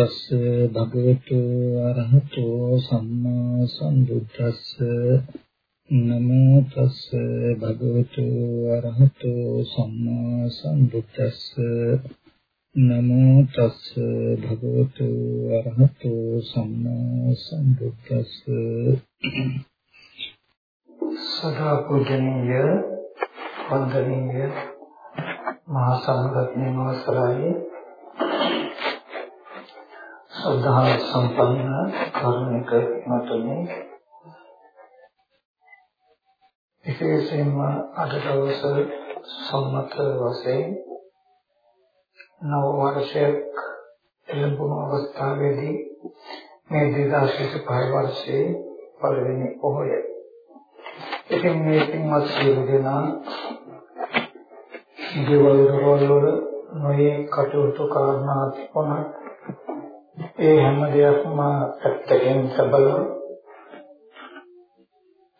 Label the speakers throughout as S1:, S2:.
S1: තස් භගවතු අරහතෝ සම්මා සම්බුද්දස්ස. නමෝ තස් භගවතු අරහතෝ සම්මා සම්බුද්දස්ස. නමෝ තස් භගවතු අරහතෝ සම්මා සම්බුද්දස්ස.
S2: සදා පූජනීය වන්දනීය මහා සංඝරත්නයන් වහන්සේලාගේ ශ්‍රද්ධා සම්පන්න කරුණික මතුනේ විශේෂයෙන්ම අද දවස සම්මත වශයෙන් නව වර්ෂයක් එළඹුණු අවස්ථාවේදී මේ 2025 වර්ෂයේ පළවෙනි පොහොය. ඉතින් මේ පින්වත් සියලු දෙනා දේවල් වල නොයේ කටයුතු කරනා තිබුණා ඒ හැම දෙයක්ම පැත්තකින් සබලව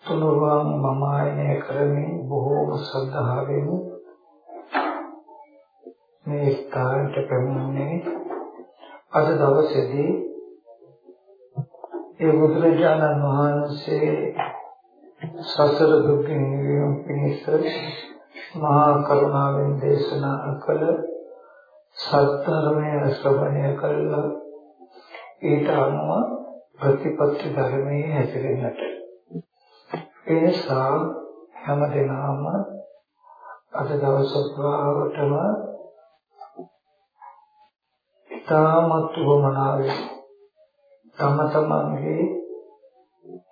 S2: තුනුරුවන් මම ආයනය කරමින් බොහෝම ශ්‍රද්ධාවෙන් මේ ස්ථානට පැමිණෙන්නේ අද දවසේදී ඒ බුදුරජාණන් වහන්සේ සසර දුකින් නිවීම පිණිස මහා කරුණාවෙන් දේශනා කළ සත්‍යර්මය ශ්‍රවණය කළා. ඊට අනුව ප්‍රතිපත්ති ධර්මයේ හැසිරෙන්නට. ඒ නිසා හැම දිනම අද දවස පුරාවටම ඉතාමත් වමනාවේ තම තමන්ගේ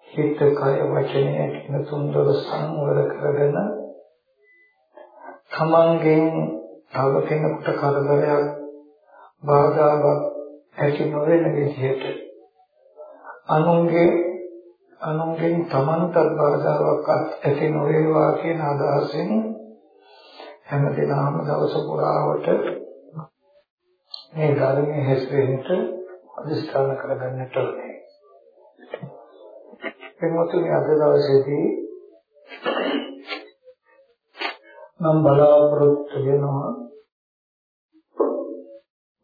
S2: හිත කය වචනය කියන තුන්දොර සංවර කරගෙන තමන්ගෙන් තව කෙනෙකුට කරදරයක් බාධාවක් ඇති නොවන විදිහට අනුන්ගේ අනුන්ගෙන් තමන්ට බාධාවක් ඇති නොවේවා කියන අදහසින් හැමදෙනාම දවස පුරාවට මේ ධර්මයේ හැසිරෙන්නට අදිස්ථාන කරගන්නට ඕනේ. එමතුනි අද දවසේදී මම බලාපොරොත්තු වෙනවා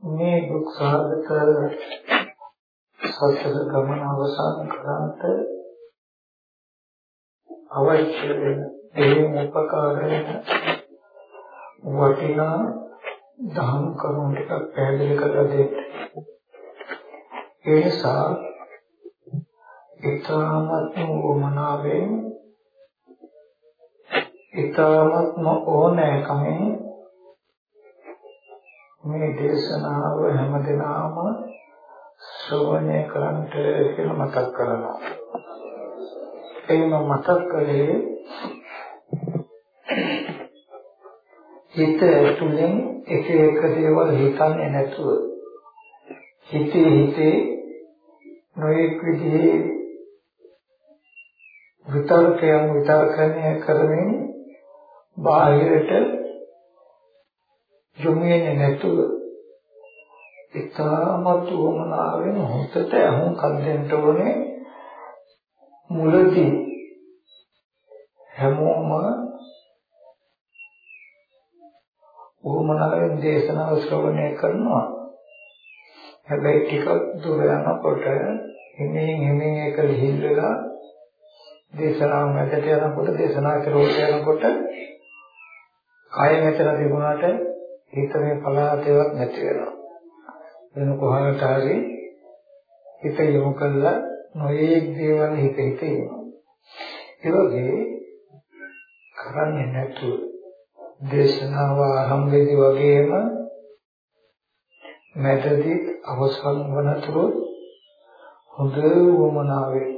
S2: මේ දුක් සාගත සත්‍ය ගමන අවසන් කරන්ට අවශ්‍ය වෙන දෙයින් උපකාර වෙන වටිනා දහම් කරුණු ටිකක් පැහැදිලි කරලා දෙන්න. ඒ නිසා ඊ타මත් වමනාවෙන් ඊ타මත්ම ඕනෑකමෙන් මේ දේශනාව හැමදෙනාම ශ්‍රවණය කරන්ට කියලා මතක් කරනවා. එහෙම මතක් කළේ හිත ඇතුලෙන් එක එක දේවල් හිතන්නේ නැතුව හිතේ හිතේ නොයෙක් විදිහේ විතර්කයන් විතර්කණය කරමින් බාහිරට යොමුන්නේ නැතුව ඉතාමත් වමනාවෙන් හොතට අහුන් කන් දෙන්න ඕනේ. මුලදී හැමෝම වමනාවෙන් දේශනාව ශ්‍රවණය කරනවා. හැබැයි ටිකක් දුර යනකොට හිමින් හිමින් ඒක ලිහිල් වෙලා දේශනාව මැදට යනකොට දේශනා කරෝට යනකොට කය මෙතන තිබුණාට හිත මේ පලාතේවත් නැති වෙනවා. වෙන කොහාට හරි හිත යොමු කළා නොයේක් දේවල් හිත හිත ඉන්නවා. ඒ වගේ කරන්නේ නැතුව දේශනාව ආරම්භයේදී වගේම මැදදී අවසන් වනතුරු හොඳ වමනාවේ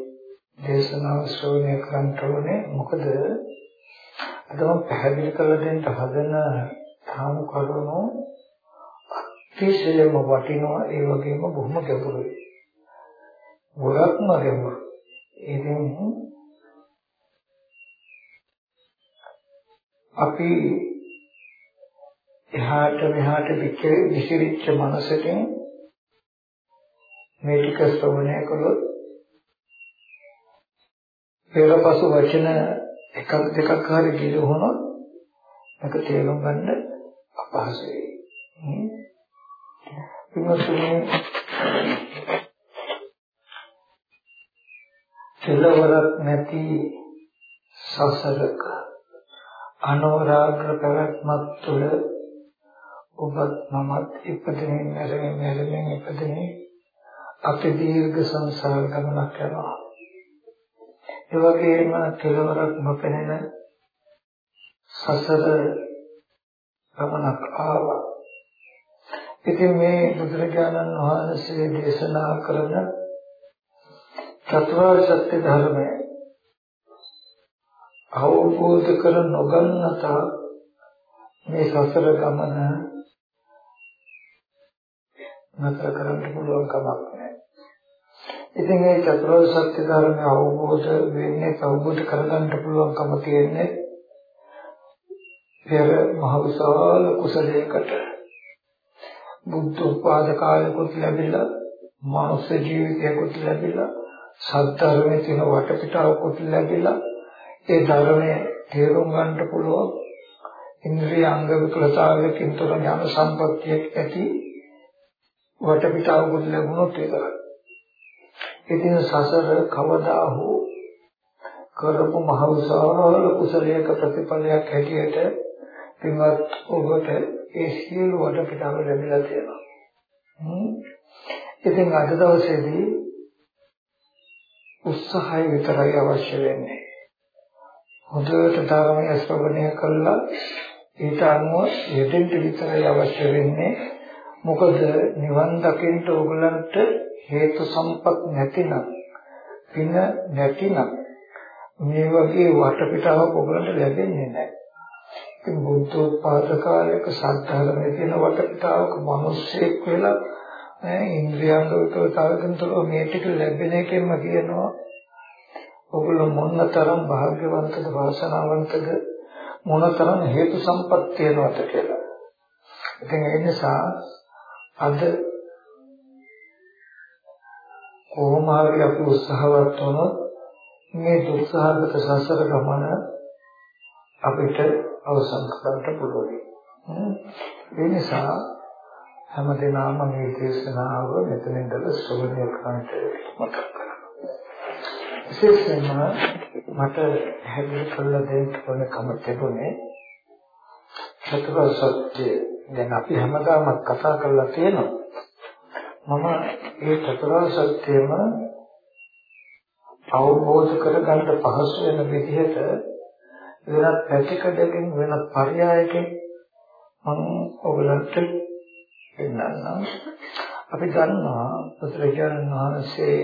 S2: දේශනාව ශ්‍රවණය කරන්න ඕනේ මොකද අදම පැහැදිලි කරලා දෙන්න හදන තාම කරුණු අතිශයම වටිනවා ඒ වගේම බොහොම ගැඹුරුයි. ගොඩක්ම ගැඹුරු. ඉතින් අපි එහාට මෙහාට විසිරිච්ච මනසකින් මේ ටික ශ්‍රවණය කළොත් පෙරපසු වචන එකක් දෙකක් හරි ගිලුණොත් මේක තේරුම් ගන්න අපහසුයි. ඉන්නතුනේ කෙලවරක් නැති සසරක අනවරාග්‍ර පැවැත්මක් තුළ ඔබත් මමත් ඉපදෙමින් මැරෙමින් මැරෙමින් ඉපදෙමින් අපි දීර්ඝ සංසාර ගමනක් යනවා. ඒ වගේම කෙලවරක් නොපෙනෙන සසර ගමනක් ආවා. ඉතින් මේ බුදුරජාණන් වහන්සේ දේශනා කරන චතුරාර්ය සත්‍ය ධර්මය අවබෝධ කර නොගන්නතා මේ සසර ගමන නතර කරන්න පුළුවන් කමක් නැහැ. ඉතින් මේ චතුරාර්ය සත්‍ය ධර්මය අවබෝධ වෙන්නේ අවබෝධ කරගන්න පුළුවන්කම තියෙන්නේ පෙර මහ විශාල කුසලයකට බුද්ධ උපාද කාලෙකුත් ලැබිලා මානව ජීවිතයකුත් ලැබිලා සත්‍යර්මයේ තියෙන වටපිටාවකුත් ලැබිලා ඒ ධර්මය තේරුම් ගන්නට පුළුවන් ඉන්ද්‍රිය අංග විකලතාවයකින් තොර ඥාන සම්පත්තියක් ඇති වටපිටාවකුත් ලැබුණොත් විතරයි. ඉතින් සසර කවදා හෝ කරපු මහ විශාල කුසලයක ප්‍රතිඵලයක් හැටියට පින්වත් ඔබට ඒ සියලු වටපිටාව ලැබිලා තියෙනවා. ඉතින් අද දවසේදී උත්සාහය විතරයි අවශ්‍ය වෙන්නේ. හොඳට ධර්මය ශ්‍රවණය කළා ඊට අනුව යෙදෙන්න විතරයි අවශ්‍ය වෙන්නේ. මොකද නිවන් දකින්න ඕගලන්ට හේතු සම්පත් නැතිනම් පින නැතිනම් මේ වගේ වටපිටාවක් ඔයගලන්ට ලැබෙන්නේ නැහැ. ඉතින් බුද්ධෝත්පාද කාලයක සත්‍යධර්මයේ තියෙන වටපිටාවක මිනිස්සෙක් වෙලා ඈ ඉන්ද්‍රියංග විකල්පතාවකින්තර මේ ටික ලැබෙන එකෙන්ම කියනවා ඔගොල්ලෝ මොනතරම් භාග්‍යවන්තද වාසනාවන්තද මොනතරම් හේතු සම්පත් තියනවද කියලා. ඉතින් ඒ නිසා අද කොහොම හරි අපි උත්සාහවත් වුණොත් මේ දුක්සහගත සසර ගමන අපිට අවසන් කරන්න පුළුවන්. ඒ නිසා හැමදෙනාම මේ දේශනාව මෙතනින් ඉඳලා ශ්‍රවණය කරන්නට මතක් කරගන්න. විශේෂයෙන්ම මට හැදිරි කළ දෙන්න ඕන කම තිබුණේ චතුරාර්ය සත්‍ය දැන් අපි හැමදාම කතා කරලා තියෙනවා. මම ඒ චතුරාර්ය සත්‍යම අවබෝධ කරගන්න පහසු වෙන විදිහට වෙනත් පැතිකඩකින් වෙනත් පරයයකින් මම ඔයගලන්ට පෙන්නන්නම්. අපි දන්නවා බුදුරජාණන් වහන්සේ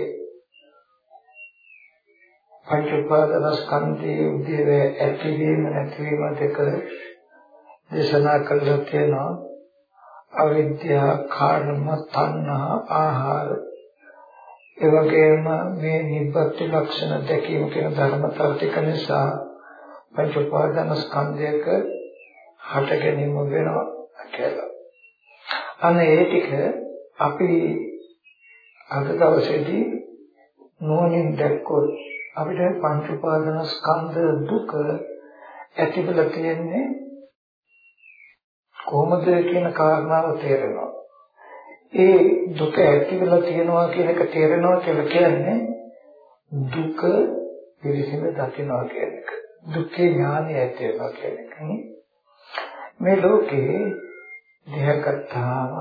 S2: පංච උපාදානස්කන්ධයේ උදේවේ ඇතිවීම නැතිවීම දෙක දේශනා කළා තියෙනවා. අවිද්‍යාව, කර්ම, තණ්හා, ආහාර ඒ වගේම මේ නිබ්බති ලක්ෂණ දැකීම කියන ධර්මතාව ටික නිසා පංච උපාදානස්කන්ධයක හට ගැනීම වෙනවා කියලා. අනේ ඒ ටික අපි අද දවසේදී නෝනින් දැක්කොත් අපිට පංච උපාදාන ස්කන්ධ දුක ඇතිවලා තියෙන්නේ කොහොමද කියන කාරණාව තේරෙනවා. ඒ දුක ඇතිවලා තියෙනවා කියන එක තේරෙනවා කියලා කියන්නේ දුක පිළිසිඳ දකිනවා කියන එක. දුක්ඛේ ඥානය ඇති වෙනවා කියන එක. මේ ලෝකේ දෙහකතාව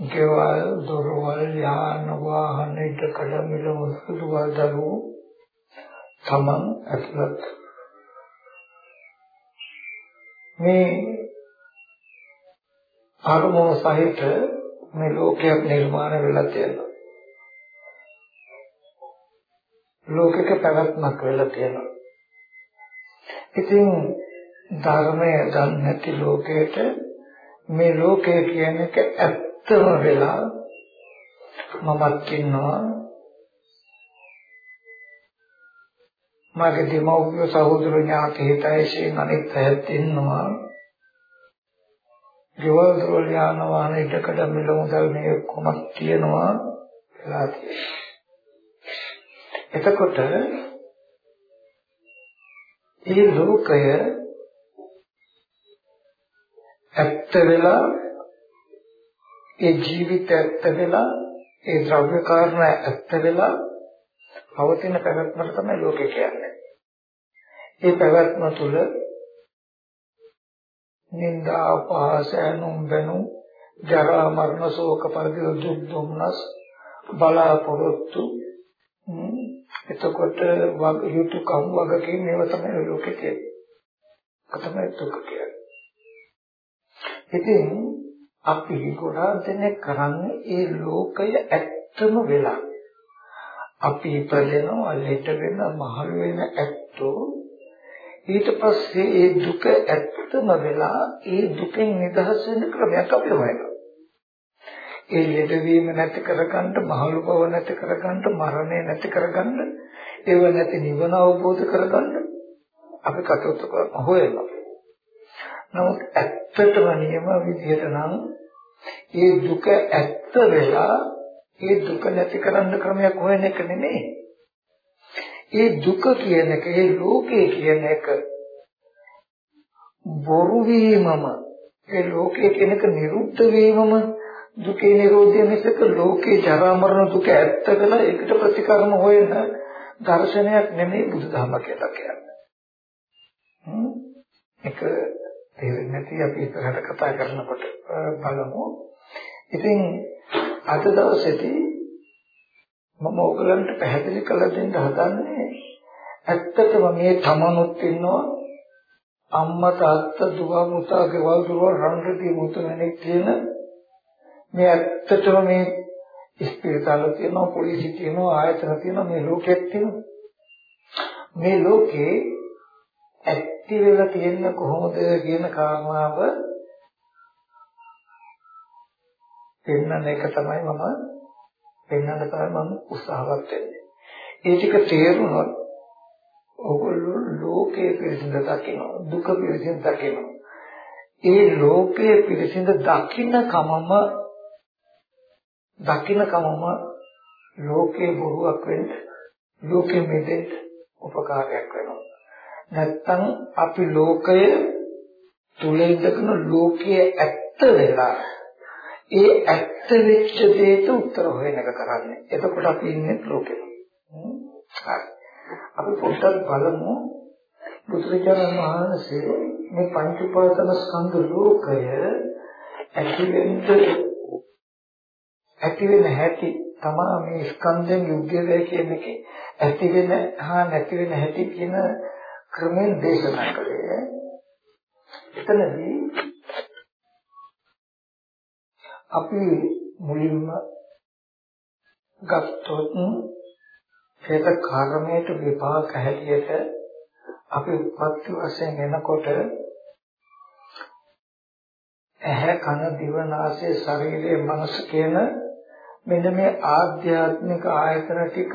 S2: ගෙවල් දොරවල් යාන වාහන ඉදකඩ මිල මුසුදු වදරු තමන් ඇතුළත් මේ අරමුණු සහිත මේ ලෝකයක් නිර්මාණය වෙලා තියෙනවා ලෝකික පැවැත්මක් වෙලා තියෙනවා. ඉතින් ධර්මය දන්නේ නැති ලෝකයට මේ ලෝකය කියන එක ඇත්තම වෙලා මමත් ඉන්නවා. මගේ දෙමව්පිය සහෝදර ඥාති හිතයිසින් අනිත් අයත් ඉන්නවා. ගෙවල් දොරල් යාන වාහන ඉදකට මිල මුදල් මේ කොමත් තියෙනවා. වෙලා එතකොට මේ ලෝකය ඇත්ත වෙලා ඒ ජීවිත ඇත්ත වෙලා ඒ ද්‍රව්‍ය කාරණ ඇත්ත වෙලා පවතින පැවැත්මට තමයි ලෝකේ කියන්නේ. ඒ පැවැත්ම තුළ නිന്ദා අපහාස ඇනුම් බැනුම් ජරා මරණ ශෝක පරිදේ දුක් දුම්නස් බලාපොරොත්තු එතකොට වග යුතුයකම් වගකීම් මේවා තමයි ලෝකේ තියෙන්නේ. තමයි දුක කියන්නේ. ඉතින් අපි ගොඩාක් දෙනෙක් කරන්නේ ඒ ලෝකය ඇත්තම වෙලා. අපි ඉපදෙනවා ලෙට වෙන මහලු වෙන ඇත්තෝ ඊට පස්සේ ඒ දුක ඇත්තම වෙලා ඒ දුකෙන් නිදහස් වෙන්න ක්‍රමයක් අපි හොයනවා. ඒ ලෙඩවීම නැති කරගන්න, මහලු බව නැති කරගන්න, මරණය නැති කරගන්න, ඒව නැති නිවන අවබෝධ කරගන්න අපි කටයුතු කරන හොයනවා. නමුත් ඇත්තටම නියම විදිහට නම් ඒ දුක ඇත්ත වෙලා ඒ දුක නැති කරන්න ක්‍රමයක් හොයන එක නෙමෙයි. ඒ දුක කියන එක, ඒ ලෝකේ කියන එක බොරු වීමම, ඒ ලෝකේ කියන එක නිරුද්ධ වීමම දුකේ නිරෝධය මිසක ලෝකේ ජරා මරණ දුක ඇත්ත කියලා ඒකට ප්‍රතිකර්ම හොයන දර්ශනයක් නෙමෙයි බුදුදහම කියලා කියන්නේ. ඒක තේරෙන්නේ නැති අපි ඉස්සරහට කතා කරනකොට බලමු. ඉතින් අද දවසේදී මම ඔයගලන්ට පැහැදිලි කළ දෙන්න හදන්නේ ඇත්තටම මේ තමනුත් ඉන්නවා අම්මා තාත්තා දුව පුතා ගෙවල් දොරවල් රන් රෙදි මුතුමැණික් තියෙන මේ ඇත්තටම මේ ස්පිරිතාල තියෙනවා පොලිසි තියෙනවා ආයතන තියෙනවා මේ ලෝකයක් තියෙනවා මේ ලෝකේ ඇත්ති වෙලා තියෙන්නේ කොහොමද කියන කාරණාව පෙන්වන එක තමයි මම පෙන්වන්න තමයි මම උත්සාහවත් වෙන්නේ. ඒ ටික තේරුණොත් ඔගොල්ලෝ ලෝකයේ පිළිසිඳ දකිනවා දුක පිළිසිඳ දකිනවා. ඒ ලෝකයේ පිළිසිඳ දකින්න කමම දකින්න කමම ලෝකේ බොරුවක් වෙන්න ලෝකෙ මෙදෙන්න උපකාරයක් වෙනවා. නැත්තම් අපි ලෝකය තුල ඉඳගෙන ලෝකයේ ඇත්ත වෙලා ඒ ඇත්ත වෙච්ච දෙයට උත්තර හොයන එක කරන්නේ. එතකොට අපි ඉන්නේ ලෝකෙ. හරි. අපි පොඩ්ඩක් බලමු බුදුරජාණන් වහන්සේ මේ පංච උපාදාන ස්කන්ධ ලෝකය ඇති වෙන්න ඇති වෙන හැටි තමා මේ ස්කන්ධෙන් යුද්ධය වේ කියන එකේ ඇති වෙන හා නැති වෙන හැටි කියන ක්‍රමෙන් දේශනා කළේ. එතනදී අපි මුලින්ම ගත්තොත් ඒක කර්මයට විපාක හැටියට අපි උපත්ති වශයෙන් එනකොට ඇහැ කන දිව නාසය ශරීරය මනස කියන මෙන්න මේ ආධ්‍යාත්මික ආයතන ටික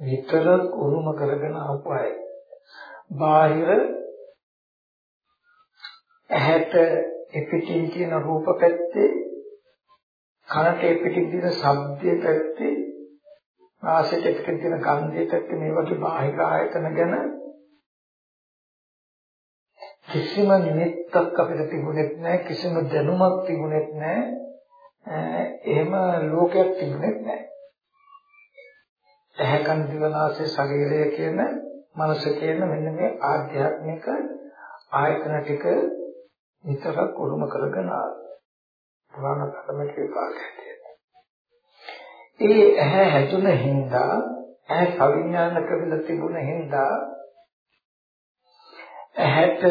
S2: විතර උරුම කරගෙන ආපු අය. බාහිර ඇහැට එපිටින් තියෙන රූප පැත්තේ කනට එපිටින් තියෙන ශබ්දයේ පැත්තේ නාසයට එපිටින් තියෙන ගන්ධයේ පැත්තේ මේ වගේ බාහිර ආයතන ගැන කිසිම නිමිත්තක් අපිට තිබුණෙත් නැහැ කිසිම දැනුමක් තිබුණෙත් නැහැ එහෙම ලෝකයක් තිබුණෙත් නැහැ. ඇහැ කන දිව නාසය ශරීරය කියන මනස කියන මෙන්න මේ ආධ්‍යාත්මික ආයතන ටික විතරක් උරුම කරගෙන පුරාණ කර්මක විපාකයක් ඒ ඇහැ හැදුන හින්දා ඇහැ සවිඥානික වෙලා තිබුණ හින්දා ඇහැට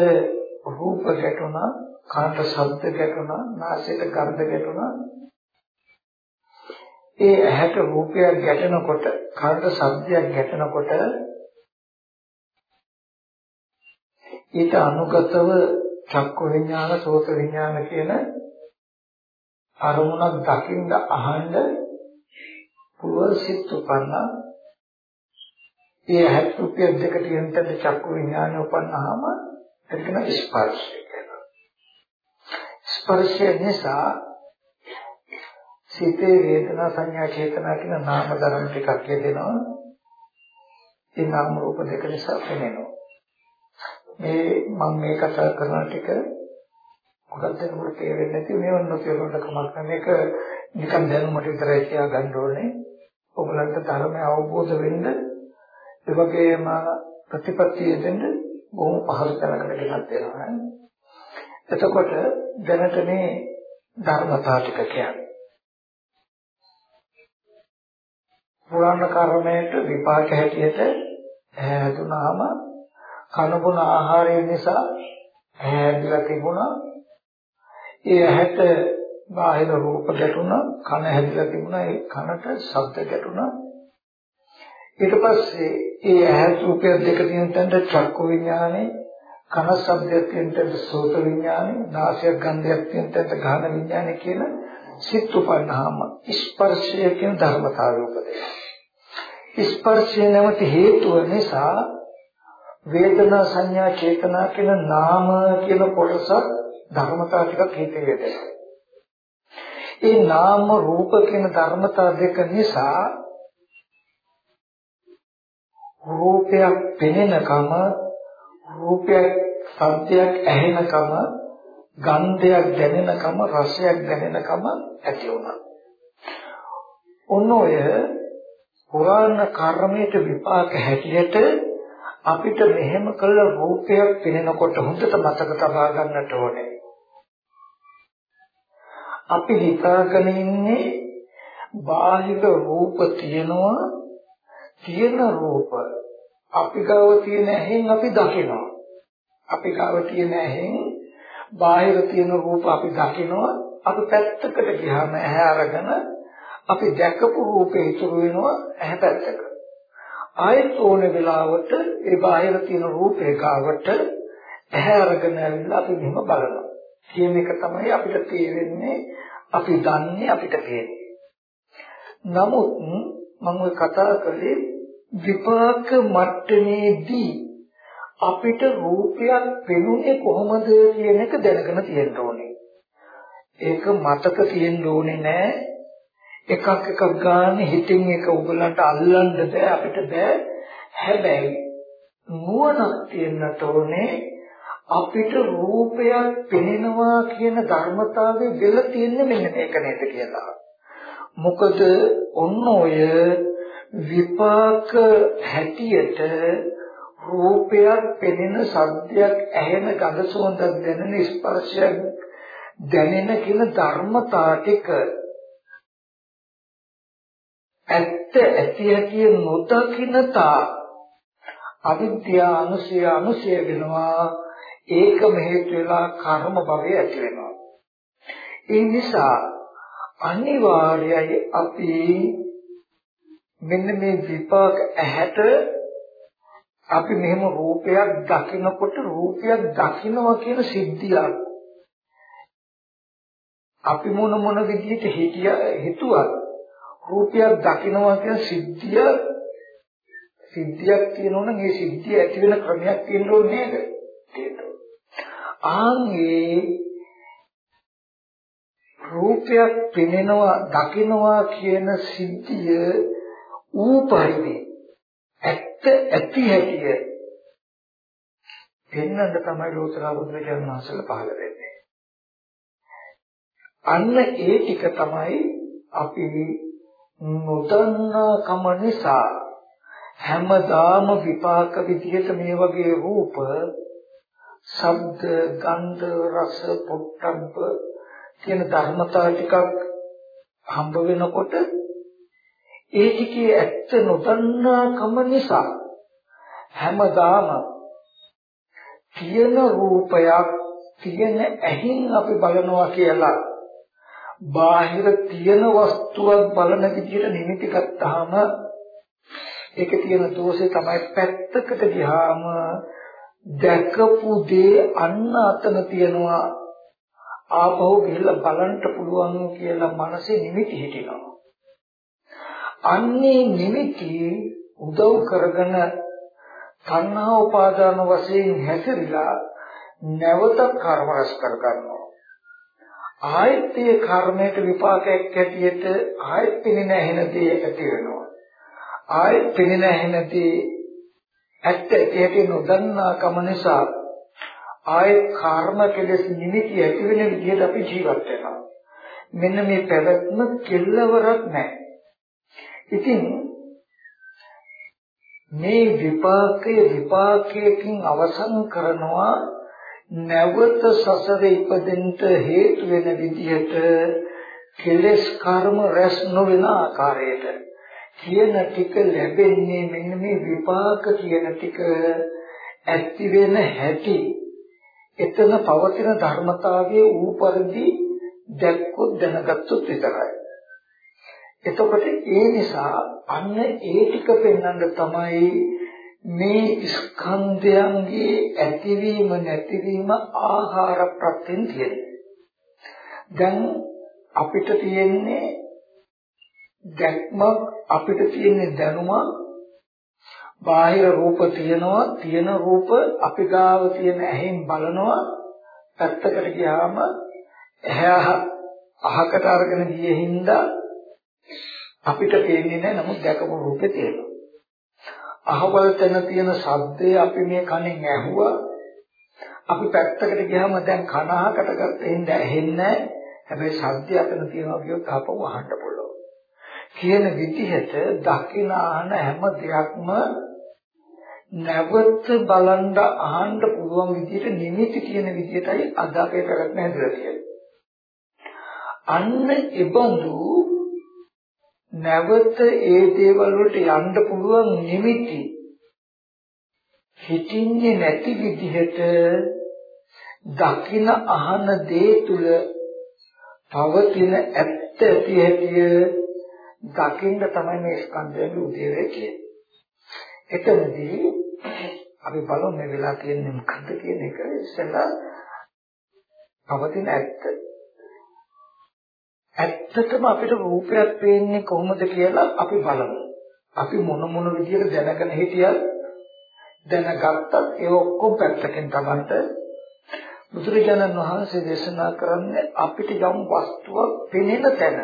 S2: රූප ගැටුණා කාට ශබ්ද ගැටුණා නාසයට ගන්ධ ගැටුණා. ඒ ඇහැට රූපයක් ගැටෙනකොට කාට ශබ්දයක් ගැටෙනකොට ඊට අනුගතව චක්ක විඥාන සෝත විඥාන කියන අරමුණක් දකින්න අහන්න පුළුවන් සිත් උපන්නා. ඒ හැත් රුපියල් දෙක තියෙන තැන චක්ක විඥාන උපන්නාම එතන ස්පර්ශය. කියනවා ස්පර්ශය නිසා සිතේ වේදනා සංඥා චේතනා කියන නාම ධර්ම ටිකක් යෙදෙනවා. ඒ නාම රූප දෙක නිසා පෙනෙනවා. මේ මම මේ කතා කරන ටික මොකක්ද දෙනකොට තේරෙන්නේ නැති මේව නොතේරුණට කමක් නැහැ. මේක නිකන් දැනුමට විතරයි කියා ගන්න ඕනේ. ඔයගලන්ට ධර්මය අවබෝධ වෙන්න ඒ වගේම ප්‍රතිපත්තිය දෙන්න බොහොම පහසු තැනකට ගෙනත් දෙනවා. එතකොට දැනට මේ ධර්මතා ටික කියන්නේ. පුරාණ කර්මයට විපාක හැටියට හැදුනාම කනබුන ආහාරය නිසා හැදිලා තිබුණා. ඒ ඇහැට බාහිර රූප ගැටුණා කන හැදිලා තිබුණා. ඒ කනට ශබ්ද ගැටුණා. ඊට පස්සේ ඒ ඇහැ රූපය දෙක තියෙන තැනට චක්කු විඥානේ කන ශබ්දයක් තියෙන තැනට සෝත විඥානේ නාසයක් ගන්ධයක් තියෙන තැනට ගාන විඥානේ කියන සිත් උපන්නාම ස්පර්ශය කියන ධර්මතාවය උපදිනවා. ස්පර්ශය නැමැති හේතුව නිසා වේදනා සංඥා චේතනා කියන නාම කියන කොටස ධර්මතා ටිකක් හිතේ වෙදෙනවා. ඒ නාම රූප කියන ධර්මතා දෙක නිසා රූපයක් පෙනෙනකම රූපයක් සත්‍යයක් ඇහෙනකම ගන්ධයක් දැනෙනකම රසයක් දැනෙනකම ඇති වුණා. ඔන්න ඔය පුරාණ කර්මයට විපාක හැටියට අපිට මෙහෙම කළ රූපයක් පෙනෙනකොට හොඳට මතක තබා ගන්නට ඕනේ. අපි හිතාගෙන ඉන්නේ බාහිර රූප තියෙනවා තියෙන රූප අපි ගාව තියෙන ඇහෙන් අපි දකිනවා. අපි ගාව තියෙන ඇහෙන් බාහිර තියෙන රූප අපි දකිනවා අපි පැත්තකට ගියාම ඇහැ අරගෙන අපි දැකපු රූපේ ඉතුරු වෙනවා ඇහැ පැත්තක. ආයෙත් ඕන වෙලාවට ඒ බාහිර තියෙන රූපේ ගාවට ඇහැ අරගෙන ඇවිල්ලා අපි මෙහෙම බලනවා. කියන එක තමයි අපිට තේරෙන්නේ අපි දන්නේ අපිට තේරෙන්නේ. නමුත් මම ඔය කතා කළේ විපාක මට්ටමේදී අපිට රූපයක් පෙනුනේ කොහොමද කියන එක දැනගෙන තියෙන්න ඕනේ. ඒක මතක තියෙන්න ඕනේ නෑ. එකක් එකක් ගන්න හිතින් එක උගලන්ට අල්ලන්න බෑ අපිට බෑ. හැබැයි නුවණක් තියෙන්නට ඕනේ අපිට රූපයක් පෙනෙනවා කියන ධර්මතාවය දෙල තියෙන්නේ මෙන්න මේක නේද කියලා. මොකද ඔන්න ඔය විපාක හැටියට රූපයක් පෙනෙන සද්දයක් ඇහෙන ගඳ සුවඳක් දැනෙන ස්පර්ශයක් දැනෙන කියන ධර්මතා ටික ඇත්ත ඇති ඇති නොදකින්නතා අවිද්‍යා අනුසය අනුසය වෙනවා. ඒකම හේතු වෙලා කර්ම භවය ඇති වෙනවා. ඒ නිසා අනිවාර්යයි අපි මෙන්න මේ විපාක ඇහැට අපි මෙහෙම රූපයක් දකිනකොට රූපයක් දකිනවා කියන සිද්ධියක් අපි මොන මොන විදිහට හිතිය හිතුවත් රූපයක් දකිනවා කියන සිද්ධිය සිද්ධියක් තියෙනවා නම් ඒ සිද්ධිය ඇති වෙන ක්‍රමයක් තියෙන්න ඕනේ නේද? තියෙනවා. ආන්ගේ රූපයක් පෙනෙනවා දකිනවා කියන සිද්ධිය ඌ පරිදි ඇත්ත ඇති හැටිය පෙන්වන්න තමයි ලෝතර බුදුරජාණන් වහන්සේලා පහළ වෙන්නේ. අන්න ඒ ටික තමයි අපි නොදන්නා කම නිසා හැමදාම විපාක විදියට මේ වගේ රූප, ශබ්ද, ගන්ධ, රස, පොට්ටබ්බ කියන ධර්මතා ටිකක් හම්බ වෙනකොට ඒ ටිකේ ඇත්ත නොදන්නා කම නිසා හැමදාම තියෙන රූපයක් තියෙන ඇහින් අපි බලනවා කියලා බාහිර තියෙන වස්තුවක් බලන විදිහට නිමිති ගත්තාම ඒකේ තියෙන දෝෂේ තමයි පැත්තකට ගියාම දැකපු දේ අන්න අතන තියනවා. ආපහු ගිහිල්ලා බලන්න පුළුවන් කියලා මනසේ නිමිති හිටිනවා. අන්නේ නිමිති උදව් කරගෙන තණ්හා උපාදාන වශයෙන් හැසිරලා නැවත කර්ම රැස් කර ගන්නවා. ආයත් ඒ කර්මයට විපාකයක් ඇටියට ආයත් පිනින ඇහෙනදී ඇති වෙනවා. ආයත් පිනින ඇහෙනදී ඇත්ත ඇටි නොදන්නා කම නිසා ආයේ කර්ම කෙලෙස් නිමිති ඇති වෙන විදිහට අපි ජීවත් වෙනවා. මෙන්න මේ පැවැත්ම කෙල්ලවරක් නැහැ. ඉතින් මේ විපාකයේ විපාකයකින් අවසන් කරනවා නැවත සසරේ ඉපදෙන්න හේතු වෙන විදිහට කෙලස් කර්ම රැස් නොවන ආකාරයට කියන ටික ලැබෙන්නේ මෙන්න මේ විපාක කියන ටික ඇති වෙන හැටි එතන පවතින ධර්මතාවයේ ඌ පරිදි දැක්කොත් දැනගත්තොත් විතරයි. එතකොට ඒ නිසා අන්න ඒ ටික පෙන්වන්න තමයි මේ ස්කන්ධයන්ගේ ඇතිවීම නැතිවීම ආහාර ප්‍රත්‍යයෙන් තියෙන්නේ. දැන් අපිට තියෙන්නේ දැක්මක් අපිට තියෙන්නේ දැනුමක් බාහිර රූප තියෙනවා තියෙන රූප අපි ගාව තියෙන ඇහෙන් බලනවා පැත්තකට ගියාම ඇහැ අහකට අරගෙන ගියේ හින්දා අපිට පේන්නේ නැහැ නමුත් දැකපු රූපේ තියෙනවා අහවල් තැන තියෙන ශබ්දය අපි මේ කනෙන් ඇහුවා. අපි පැත්තකට ගියාම දැන් කන අහකට ගත්තෙන් ඇහෙන්නේ හැබැයි ශබ්දය අතන තියෙනවා කියොත් ආපහු අහන්න පුළුවන්. කියන විදිහට දකින ආන හැම දෙයක්ම නැවත බලන්න අහන්න පුළුවන් විදිහට නිමිති කියන විදිහටයි අද අපේ පැවැත්ම හැදලා තියෙන්නේ. අන්න ඉබඳු නැවත ඒ දේවල් වලට යන්න පුළුවන් නිමිති හිතින්නේ නැති විදිහට දකින අහන දේ තුල පවතින ඇත්ත ඇති හැටි දකින්න තමයි මේ ස්කන්ධයගේ උදේවැය කියන්නේ. එතනදී අපි බලමු මේ වෙලා තියෙන්නේ මොකද්ද කියන එක ඉස්සෙල්ලා පවතින ඇත්ත. ඇත්තටම අපිට රූපයක් පේන්නේ කොහොමද කියලා අපි බලමු. අපි මොන මොන විදියට දැනගෙන හිටියත් දැනගත්තත් ඒ ඔක්කොම පැත්තකින් තමයි බුදුරජාණන් වහන්සේ දේශනා කරන්නේ අපිට යම් වස්තුවක් පෙනෙන තැන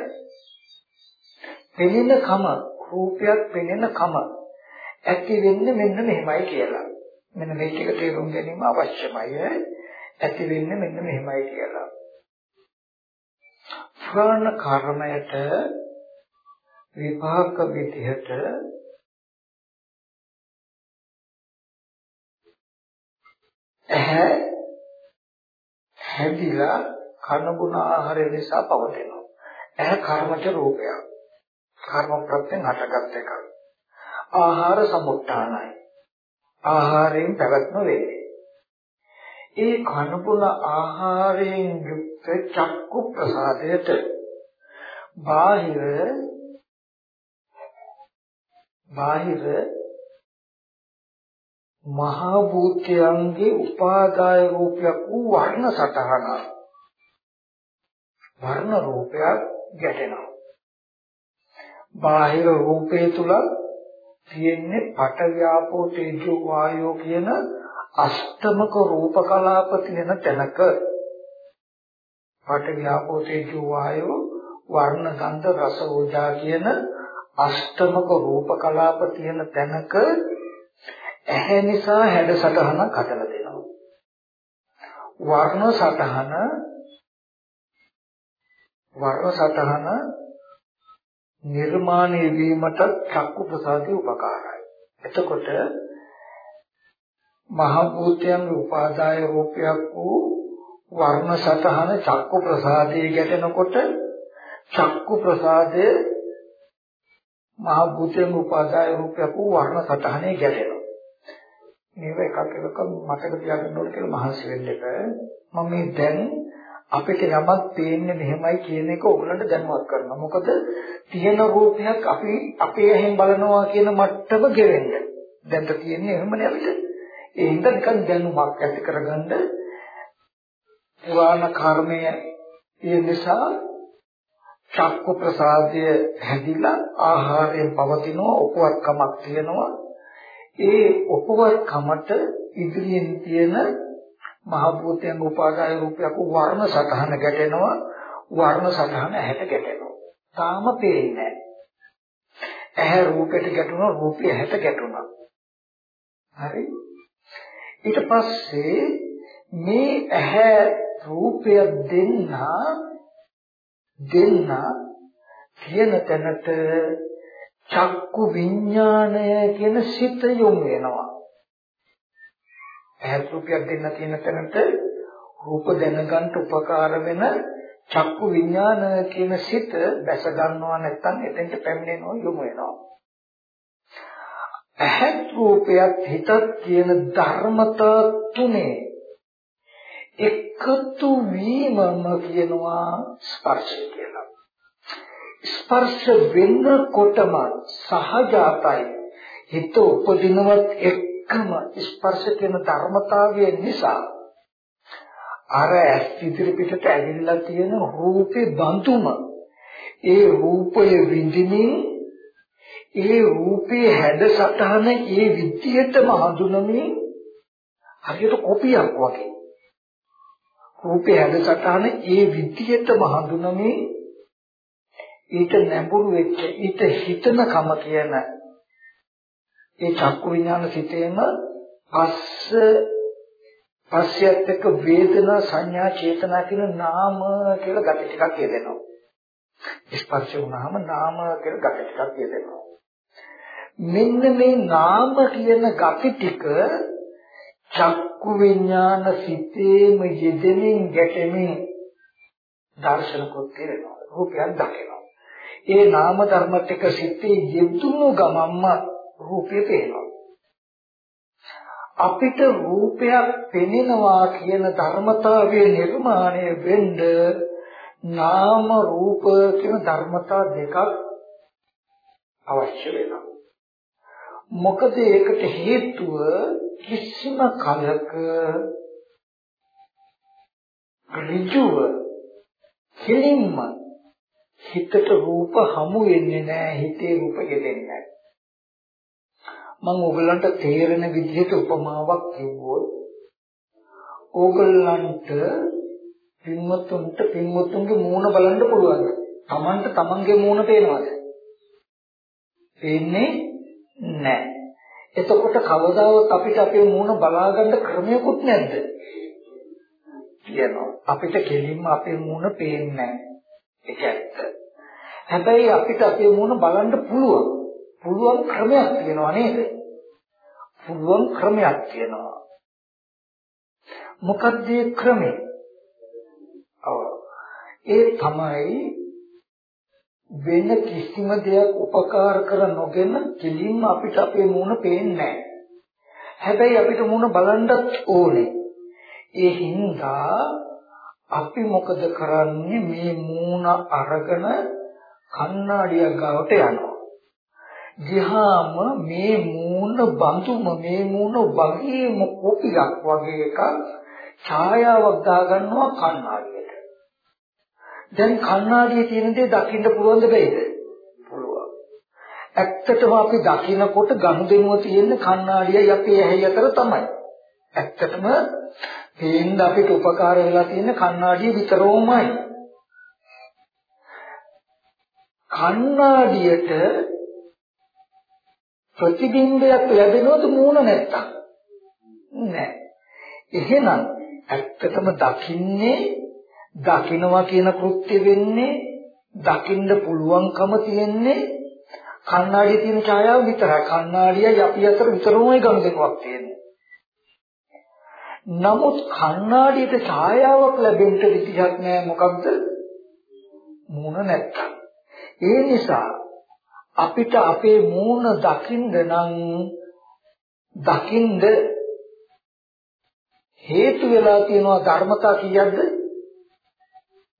S2: පෙනෙන කම රූපයක් පෙනෙන කම ඇති වෙන්නේ මෙන්න මෙහෙමයි කියලා. මෙන්න මේක ටික තේරුම් ගැනීම අවශ්‍යමයි. ඇති වෙන්නේ මෙන්න මෙහෙමයි කියලා. පුරාණ කර්මයට විපාක විදිහට ඇහැ හැදිලා කන බුන ආහාරය නිසා පවතිනවා. ඇහැ කර්මජ රූපයක්. කර්ම ප්‍රත්‍යයෙන් හටගත් එකක්. ආහාර සමුත්ථානයි. ආහාරයෙන් පැවැත්ම වෙන්නේ. ඒ කනබුල ආහාරයෙන් යුක්ත චක්කු ප්‍රසාදයට. බාහිර බාහිර මහා භූතයන්ගේ උපාදාය රූපයක් වූ වර්ණ සටහන. වර්ණ රූපයක් ගැටෙනවා. බාහිර රූපේ තුල තියෙන්නේ පටවියාපෝ තේජෝ වායෝ කියන අෂ්ටමක රූප කලාප තියෙන තැනක. පටවියාපෝ තේජෝ වායෝ වර්ණ ගන්ධ රස ඕජා කියන අෂ්ටමක රූප කලාප තියෙන තැනක ඇහැ නිසා හැඩ සටහනක් හදලා දෙනවා වර්ණ සටහන වර්ණ සටහන නිර්මාණය වීමට චක්කු ප්‍රසාදේ උපකාරයි. එතකොට මහ භූතයන්ගේ උපාදාය රූපයක් වූ වර්ණ සතහන චක්කු ප්‍රසාදයේ ගැටෙනකොට චක්කු ප්‍රසාදයේ මහ භූතයන්ගේ උපාදාය රූපයක් වූ වර්ණ සතහනේ ගැටෙනවා. මේව එකක් එකක් මතක තියාගන්න ඕනේ කියලා මහන්සි වෙන්න එපා. මම මේ දැන් අපිට යමක් පේන්නේ මෙහෙමයි කියන එක ඕගලන්ට දැනුවත් කරනවා. මොකද තියෙන රූපයක් අපි අපේ ඇහෙන් බලනවා කියන මට්ටම ගෙවෙන්න. දැන් තියෙන්නේ එහෙමනේ අපිට. ඒ හින්දා නිකන් දැනුමක් ඇති කරගන්න පුරාණ කර්මය ඒ නිසා චක්ක ප්‍රසාදය හැදිලා ආහාරයෙන් පවතිනවා උපවත්කමක් තියෙනවා. ඒ උපවත්කමට ඉදිරියෙන් තියෙන මහ භූතයන් උපාදාය රූපයක් වර්ණ සතහන ගැටෙනවා. වර්ණ සතහන ඇහැට ගැටෙනවා. තාම පේන්නේ ඇහැ රූපයට ගැටුණා රූපය ඇහැට ගැටුණා. හරි? ඊට පස්සේ මේ ඇහැ රූපය දෙන්න දෙන්න තියෙන තැනට චක්කු විඥාණය කියන සිත යොමු වෙනවා. ඇහැ රූපයක් දෙන්න තියෙන තැනට රූප දැනගන්න උපකාර වෙන චක්කු විඥාන කියන සිත දැස ගන්නවා නැත්නම් එතෙන්ට පැමිණෙනවා යොමු වෙනවා. ඇහත් රූපයත් හිතත් කියන ධර්මතා තුනේ එකතු වීමම කියනවා ස්පර්ශය කියලා. ස්පර්ශ වෙන්නකොටම සහජාතයි හිත උපදිනවත් එක්කම ස්පර්ශ කියන ධර්මතාවය නිසා අර ඇස් ඉදිරි පිටට ඇවිල්ලා තියෙන රූපේ බඳුම ඒ රූපය විඳිනින් ඒ රූපේ හැඩ සටහන ඒ විදියටම හඳුනමින් හරියට කොපියක් වගේ රූපේ හැඩ සටහන ඒ විදියටම හඳුනමින් ඊට නැඹුරු වෙච්ච ඊට හිතන කම කියන ඒ චක්කු විඥාන සිතේම පස්ස පස්සයත් එක්ක වේදනා සංඥා චේතනා කියන නාම කියලා gati ටිකක් කියදෙනවා. ස්පර්ශ වුණාම නාම කියලා gati ටිකක් කියදෙනවා. මෙන්න මේ නාම කියන gati ටික චක්කු විඥාන සිතේම යෙදෙමින් ගැටෙමින් දර්ශන කොට කියනවා. රූපයක් දකිනවා. ඒ නාම ධර්ම ටික සිතේ යෙදුණු ගමම්ම රූපය පේනවා. අපිට රූපයක් පෙනෙනවා කියන ධර්මතාවයේ නිර්මාණය වෙන්න නාම රූප කියන ධර්මතා දෙකක් අවශ්‍ය වෙනවා. මොකද ඒකට හේතුව කිසිම කලක ඍජුව කෙලින්ම හිතට රූප හමු වෙන්නේ නැහැ හිතේ රූප ගෙදෙන්නේ නැහැ මම ඕගලන්ට තේරෙන විදිහට උපමාවක් කිව්වොත් ඕගලන්ට පින්වතුන්ට පින්වතුන්ගේ මූණ බලන්න පුළුවන්. Tamanට Tamanගේ මූණ පේනවද? පේන්නේ නැහැ. එතකොට කවදාවත් අපිට අපේ මූණ බලාගන්න ක්‍රමයක්වත් නැද්ද? කියනවා. අපිට කෙලින්ම අපේ මූණ පේන්නේ නැහැ. ඒක ඇත්ත. හැබැයි අපිට අපේ මූණ බලන්න පුළුවන්. පුළුවන් ක්‍රමයක් තියෙනවා නේද? පුළුවන් ක්‍රමයක් තියෙනවා. මොකක්ද ඒ ක්‍රමය? ඒ තමයි වෙන කිසිම දෙයක් උපකාර කර නොගෙන කෙලින්ම අපිට අපේ මූණ පේන්නේ නැහැ. හැබැයි අපිට මූණ බලන්නත් ඕනේ. ඒ හින්දා අපි මොකද කරන්නේ මේ මූණ අරගෙන කණ්ණාඩියක් ගාවට යනවා. ගියාම මේ මූණ බඳුම මේ මූණ වගේම කොපියක් වගේ එකක් ඡායාවක් දාගන්නවා කණ්ණාඩියට. දැන් කණ්ණාඩියේ තියෙන දේ දකින්න පුළුවන්ද බැයිද? පුළුවන්. ඇත්තටම අපි දකිනකොට ගනුදෙනුව තියෙන කණ්ණාඩියයි අපේ ඇහි අතර තමයි. ඇත්තටම පේන්න අපිට උපකාර වෙලා තියෙන කණ්ණාඩිය විතරෝමයි. කණ්ණාඩියට ප්‍රතිබිම්බයක් ලැබෙනවද මූණ නැත්තම් නෑ එහෙනම් ඇත්තටම දකින්නේ දකින්නවා කියන කෘත්‍ය වෙන්නේ දකින්න පුළුවන්කම තියෙන්නේ කණ්ණාඩියේ තියෙන ඡායාව විතරයි. කණ්ණාඩියයි අපි අතර විතරමයි ගනුදෙනුවක් තියෙන්නේ. නමුත් කණ්ණාඩියට ඡායාවක් ලැබෙන්න විදිහක් නෑ. මොකක්ද? මූණ නැත්තම්. ඒ නිසා අපිට අපේ මූණ දකින්න නම් දකින්න හේතු වෙලා තියෙනවා ධර්මතා කීයක්ද?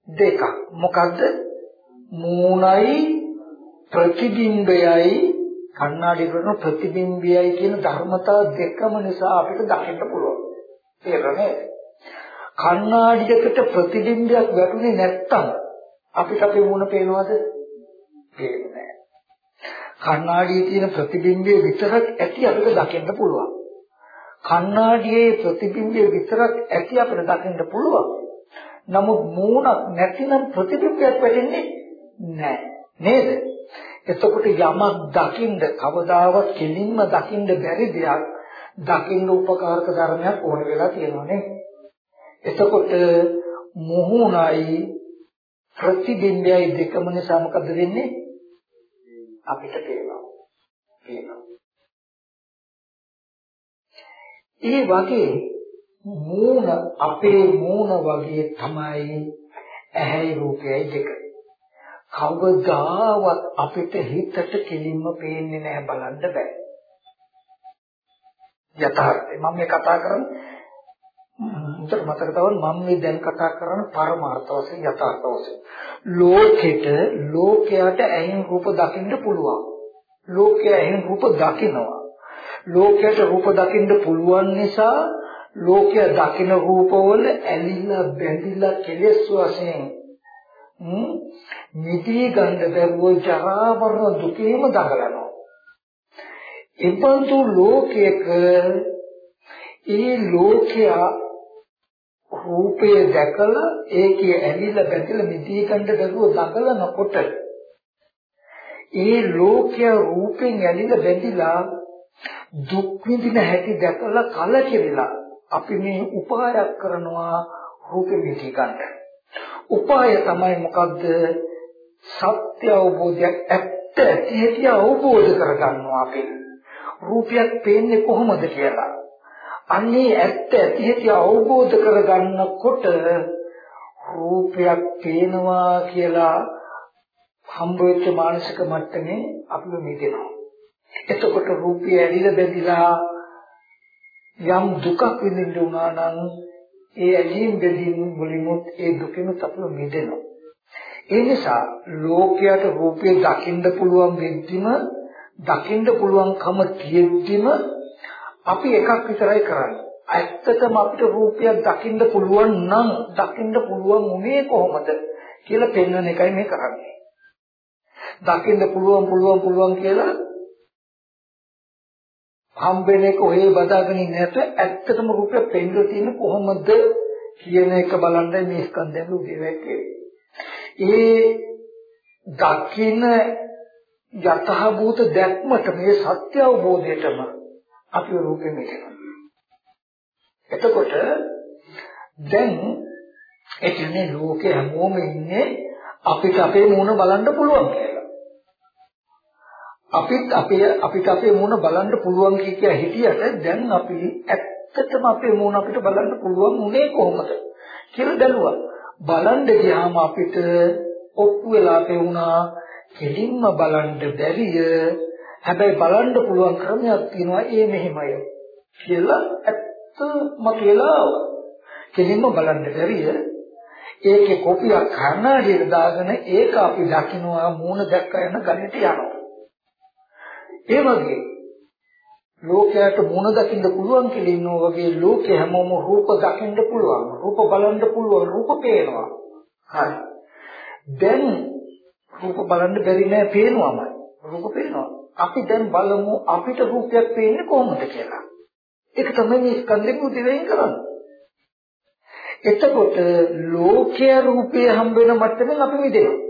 S2: දෙකක්. මොකද්ද? මූණයි ප්‍රතිබිම්බයයි කණ්ණාඩි කරන ප්‍රතිබිම්බයයි කියන ධර්මතා දෙකම නිසා අපිට දකින්න පුළුවන්. තේරෙන්නේ කණ්ණාඩියකට ප්‍රතිබිම්බයක් වැටුනේ නැත්තම් අපිට අපේ මූණ පේනවද? පේන්නේ කණ්ණාඩියේ තියෙන ප්‍රතිබිම්බය විතරක් ඇති අපිට දකින්න පුළුවන්. කණ්ණාඩියේ ප්‍රතිබිම්බය විතරක් ඇති අපිට දකින්න පුළුවන්. නමුත් මූණක් නැතිනම් ප්‍රතිබිම්බයක් වැටෙන්නේ නැහැ. නේද? එතකොට යමක් දකින්න කවදාවත් කෙලින්ම දකින්න බැරි දෙයක් දකින්න උපකාරක ධර්මයක් ඕන වෙලා තියෙනවා නේ. එතකොට මොහුණයි ප්‍රතිබිම්බයයි දෙකම නිසා මොකද වෙන්නේ? අපිට පේනවා. පේනවා. ඒ වගේ මූණ අපේ මූණ වගේ තමයි ඇහැයි රූපයයි දෙක. කවදාවත් අපිට හිතට කෙලින්ම පේන්නේ නැහැ බලන්න බෑ. යථාර්ථය මම මේ කතා කරන්නේ උන්ට මතක තවන මම මේ දැන් කතා කරන පරමාර්ථ වශයෙන් යථාර්ථ වශයෙන් ලෝකෙට ලෝකයට ඇහෙන් රූප දකින්න පුළුවන් ලෝකයේ ඇහෙන් රූප දකිනවා ලෝකයට රූප දකින්න පුළුවන් නිසා ලෝකය දකින රූපවල ඇලිලා බැඳිලා කෙලෙස් වශයෙන් නිදී ගන්න බැරුව ජරා මරණ දුකේම දඟලනවා. එබඳු ලෝකයක ඒ ලෝකයා රූපය දැකලා ඒකේ ඇලිලා බැඳලා මිදී ගන්න දරුව දඟලනකොට ඒ ලෝකය රූපෙන් ඇලිලා බැඳිලා දුක් විඳින හැටි දැකලා කලකිරිලා අපි මේ උපායක් කරනවා රූපෙ මිදී ගන්න. උපාය තමයි මොකද්ද? සත්‍ය අවබෝධයක් ඇත්ත ඇති අවබෝධ කරගන්නවා අපි. රූපයක් පේන්නේ කොහොමද කියලා. අන්නේ ඇත්ත ඇති ඇති අවබෝධ කරගන්නකොට රූපයක් පේනවා කියලා හම්බ වෙච්ච මානසික මට්ටමේ අපිව මිදෙනවා. එතකොට රූපය ඇලිලා බැඳිලා යම් දුකක් විඳින්න උනා නම් ඒ ඇලීම් බැඳීම් වලිමුත් ඒ දුකෙම අපිව මිදෙනවා. ඒ නිසා ලෝකයට රූපය දකින්න පුළුවන් වෙද්දිම දකින්න පුළුවන්කම තියෙද්දිම අපි එකක් විතරයි කරන්නේ. ඇත්තටම අපිට රූපයක් දකින්න පුළුවන් නම් දකින්න පුළුවන් උනේ කොහොමද කියලා පෙන්වන එකයි මේ කරන්නේ. දකින්න පුළුවන් පුළුවන් පුළුවන් කියලා හම්බෙන එක ඔහේ බදාගෙන නැත ඇත්තටම රූපය පෙන්වලා තියෙන කොහොමද කියන එක බලන්න මේ ස්කන්ධයන් උදේවැක් ඒ දකින්න යතහභූත දැක්මට මේ සත්‍ය අවබෝධයටම අපි රූපෙ මිදෙනවා. එතකොට දැන් ඒ කියන්නේ ලෝකේ හැමෝම ඉන්නේ අපිට අපේ මූණ බලන්න පුළුවන් කියලා. අපිත් අපේ අපිට අපේ මූණ බලන්න පුළුවන් කියලා හිටියට දැන් අපි ඇත්තටම අපේ මූණ අපිට බලන්න පුළුවන් උනේ කොහොමද කියලා බැලුවා. බලන්න ගියාම අපිට ඔප්පු වෙලා පෙවුනා කෙලින්ම බලන්න බැරිය. හැබැයි බලන්න පුළුවන් ක්‍රමයක් තියෙනවා ඒ මෙහෙමයි කියලා ඇත්ත මතුවලා කෙලින්ම බලන්න බැරිය. ඒකේ කොපියක් කර්ණාඩියට දාගෙන ඒක අපි දකින්නවා මූණ දැක්ක යන ගණිත යනවා ඒ වගේ ලෝකයට මූණ දකින්න පුළුවන් කියලා ඉන්නෝ වගේ ලෝකේ හැමෝම රූප දකින්න පුළුවන් රූප බලන්න පුළුවන් රූප පේනවා හරි දැන් රූප බලන්න බැරි නෑ පේනවාමයි රූප පේනවා අපි දැන් බලමු අපිට රූපයක් පේන්නේ කොහොමද කියලා. ඒක තමයි මේ ස්කන්ධෙක උදේවෙන් කරන්නේ. එතකොට ලෝකයේ රූපය හම්බ වෙන මට්ටමින් අපි මිදෙනවා.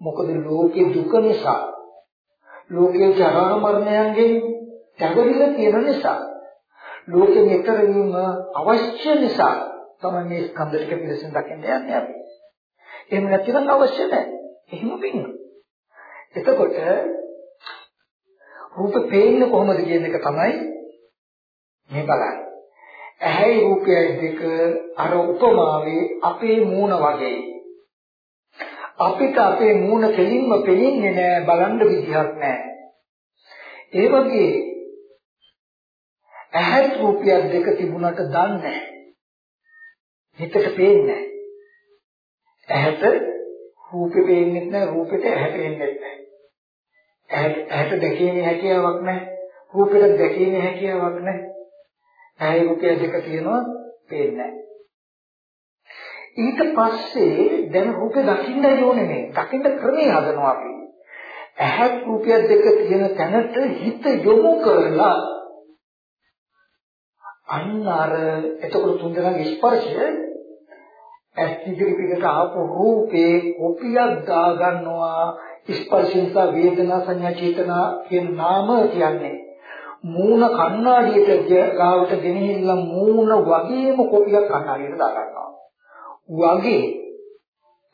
S2: මොකද ලෝකේ දුක නිසා ලෝකේ ජරා මරණයන්ගෙන් තැඟවිලා තියෙන නිසා ලෝකෙ මෙතර වීම අවශ්‍ය නිසා තමයි මේ ස්කන්ධ ටික පිළිසින් දකින්න යන්නේ අපි. එහෙම නැතිනම් අවශ්‍ය නැහැ. එහෙම වෙන්නේ. එතකොට රූප පේන්නේ කොහොමද කියන එක තමයි මේ බලන්නේ. ඇහැයි රූපයයි දෙක අර උපමාවේ අපේ මූණ වගේ. අපිට අපේ මූණ කෙලින්ම පේන්නේ නැහැ බලන්න විදිහක් නැහැ. ඒ වගේ ඇහැ රූපයක් දෙක තිබුණට දන්නේ නැහැ. හිතට පේන්නේ නැහැ. ඇහැට රූපේ පේන්නේ නැහැ රූපෙට ඇහැ පේන්නේ නැහැ. ඇහැට දැකීමේ හැකියාවක් නැහැ. රූපෙට දැකීමේ හැකියාවක් නැහැ. ඇහැ රූපය දෙක තියෙනවා පේන්නේ ඊට පස්සේ දැන් රූපේ දකින්නයි ඕනේ නේ. දකින්න ක්‍රමයේ හදනවා අපි. ඇහැ රූපය දෙක තියෙන තැනට හිත යොමු කරලා අන්න අර එතකොට තුන්දෙනාගේ ස්පර්ශය ඇස් ඉදිරි පිටට ආපු රූපේ කොපියක් දා ගන්නවා ස්පර්ශ නිසා වේදනා සංඥා චේතනා කියන නාම කියන්නේ මූණ කණ්ණාඩියට ගාවට ගෙනහිල්ලා මූණ වගේම කොපියක් කණ්ණාඩියට දාගන්නවා. වගේ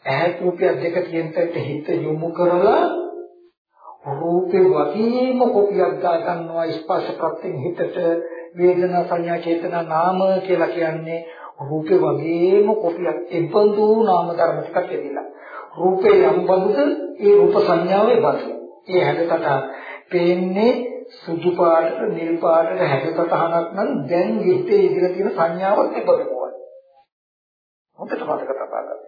S2: ඇහත් රූපයක් දෙක තියෙන තැනට හිත යොමු කරලා රූපේ වගේම කොපියක් දාගන්නවා ස්පර්ශ ප්‍රත්‍යයෙන් හිතට වේදනා සංඥා චේතනා නාම කියලා කියන්නේ රූපේ වගේම කොපියක් එබඳු නාම ධර්ම ටිකක් එදිලා රූපේ යම් බඳුද ඒ රූප සංඥාවේ බඳු. ඒ හැඩතට පේන්නේ සුදු පාටට නිල් පාටට හැඩතටහනක් නම් දැන් හිතේ ඉදිරිය තියෙන සංඥාවත් එබඳුමයි හොඳට මතක තබා ගන්න.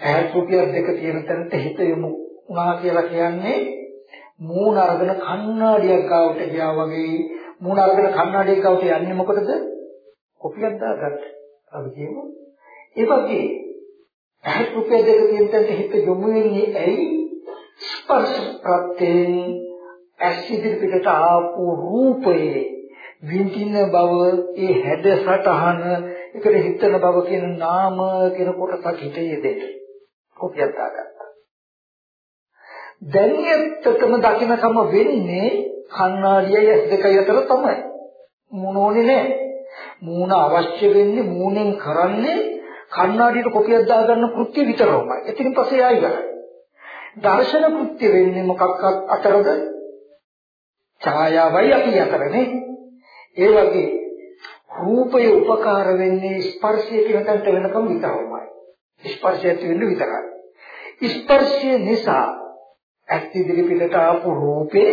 S2: ඇහැ රූපිය දෙක තියෙන තැනට හිත යොමු වුණා කියලා කියන්නේ මූණ අරගෙන කණ්ණාඩියක් ගාවට ගියා වගේ මූණ අරගෙන කණ්ණාඩියක් ගාවට යන්නේ මොකටද? කොපියක් දාගන්න. අපි කියමු. ඒ වගේ ඇහැ රූපය දෙක තියෙන තැනට හිත යොමු වෙන්නේ ඇයි? ස්පර්ශ ප්‍රත්‍යයෙන් ඇස් ඉදිරි පිටට ආපු රූපයේ විඳින බව ඒ හැඩ සටහන එකට හිතන බව කියන නාම කියන කොටසක් හිතේ දෙන්න. කොපියක් දාගත්තා. දැන් ඇත්තටම දකින්නකම වෙන්නේ කණ්ණාඩියයි ඇස් දෙකයි අතර තමයි. මොනෝනේ නෑ. මූණ අවශ්‍ය වෙන්නේ මූණෙන් කරන්නේ කණ්ණාඩියට කොපියක් දාගන්න කෘත්‍ය විතරමයි. එතින් පස්සේ ආයි ගන්න. දර්ශන කෘත්‍ය වෙන්නේ මොකක්වත් අතරද? ඡායාවයි අපි අතරනේ. ඒ වගේ රූපය උපකාර වෙන්නේ ස්පර්ශය කියන තැනට වෙනකම් විතරමයි. ස්පර්ශය ඇති වෙන්න විතරයි. ස්පර්ශය නිසා ඇස් ඉදිරි පිටට ආපු රූපේ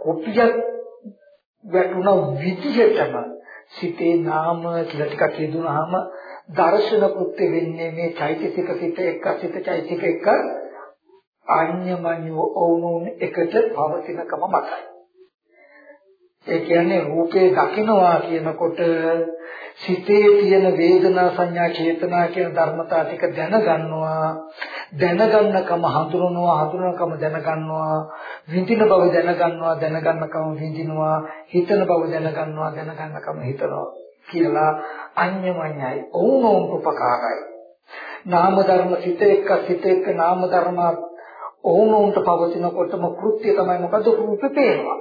S2: කොටියක් වැටුණ විදිහටම සිතේ නාම කියලා ටිකක් කියදුනහම දර්ශන කෘත්‍ය වෙන්නේ මේ චෛතසික සිත එක්ක සිත චෛතසික එක්ක අන්‍යමඤ්ඤ ඕනෝන් එකට පවතිනකම මතයි. ඒ කියන්නේ රූපේ දකින්නවා කියනකොට සිතේ තියෙන වේදනා සංඥා චේතනා කියන ධර්මතා ටික දැනගන්නවා. දැනගන්නකම හඳුනනවා හඳුනනකම දැනගන්නවා. විඳින බව දැනගන්නවා දැනගන්නකම විඳිනවා. හිතන බව දැනගන්නවා දැනගන්නකම හිතනවා කියලා අඤ්ඤමඤ්ඤයි ඕනෝම් උපකාරයි. නාම ධර්ම සිත එක්ක සිත එක්ක නාම ධර්ම ඕනෝන්ට පවතිනකොටම කෘත්‍ය තමයි. මොකද රූපේ පේනවා.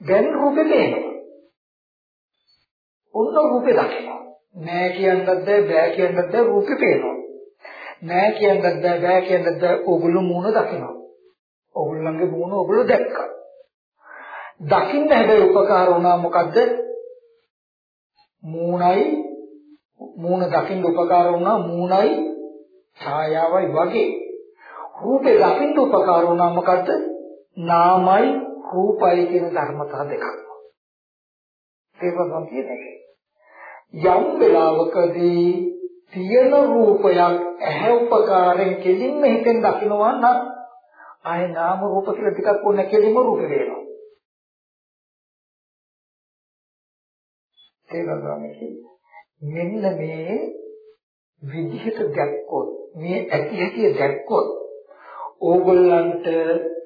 S2: දැන් රූපේ පේනවා. උන්න රූපේ දකිනවා. නෑ කියන්නත් බෑ බෑ කියන්නත් බෑ රූපේ පේනවා. නෑ කියන්නත් බෑ බෑ කියන්නත් බෑ ඕගොල්ලෝ මූණ දකිනවා. ඕගොල්ලන්ගේ මූණ ඕගොල්ලෝ දැක්කා. දකින්න හැබැයි උපකාර වුණා මොකද්ද? මූණයි මූණ දකින්න උපකාර වුණා මූණයි ඡායාවයි වගේ. රූපේ දකින්න උපකාර වුණා මොකද්ද? නාමයි රූපයි කියන ධර්මතා දෙකක්. ඒක මම කියන්නේ. යම් වෙලාවකදී තියෙන රූපයක් ඇහැ උපකාරයෙන් කෙලින්ම හිතෙන් දකිනවා නම් ආයේ නාම රූප කියලා ටිකක් ඕන කෙලින්ම රූප වෙනවා. ඒක තමයි මෙන්න මේ විදිහට දැක්කොත් මේ ඇති හැටි දැක්කොත් ඕගොල්ලන්ට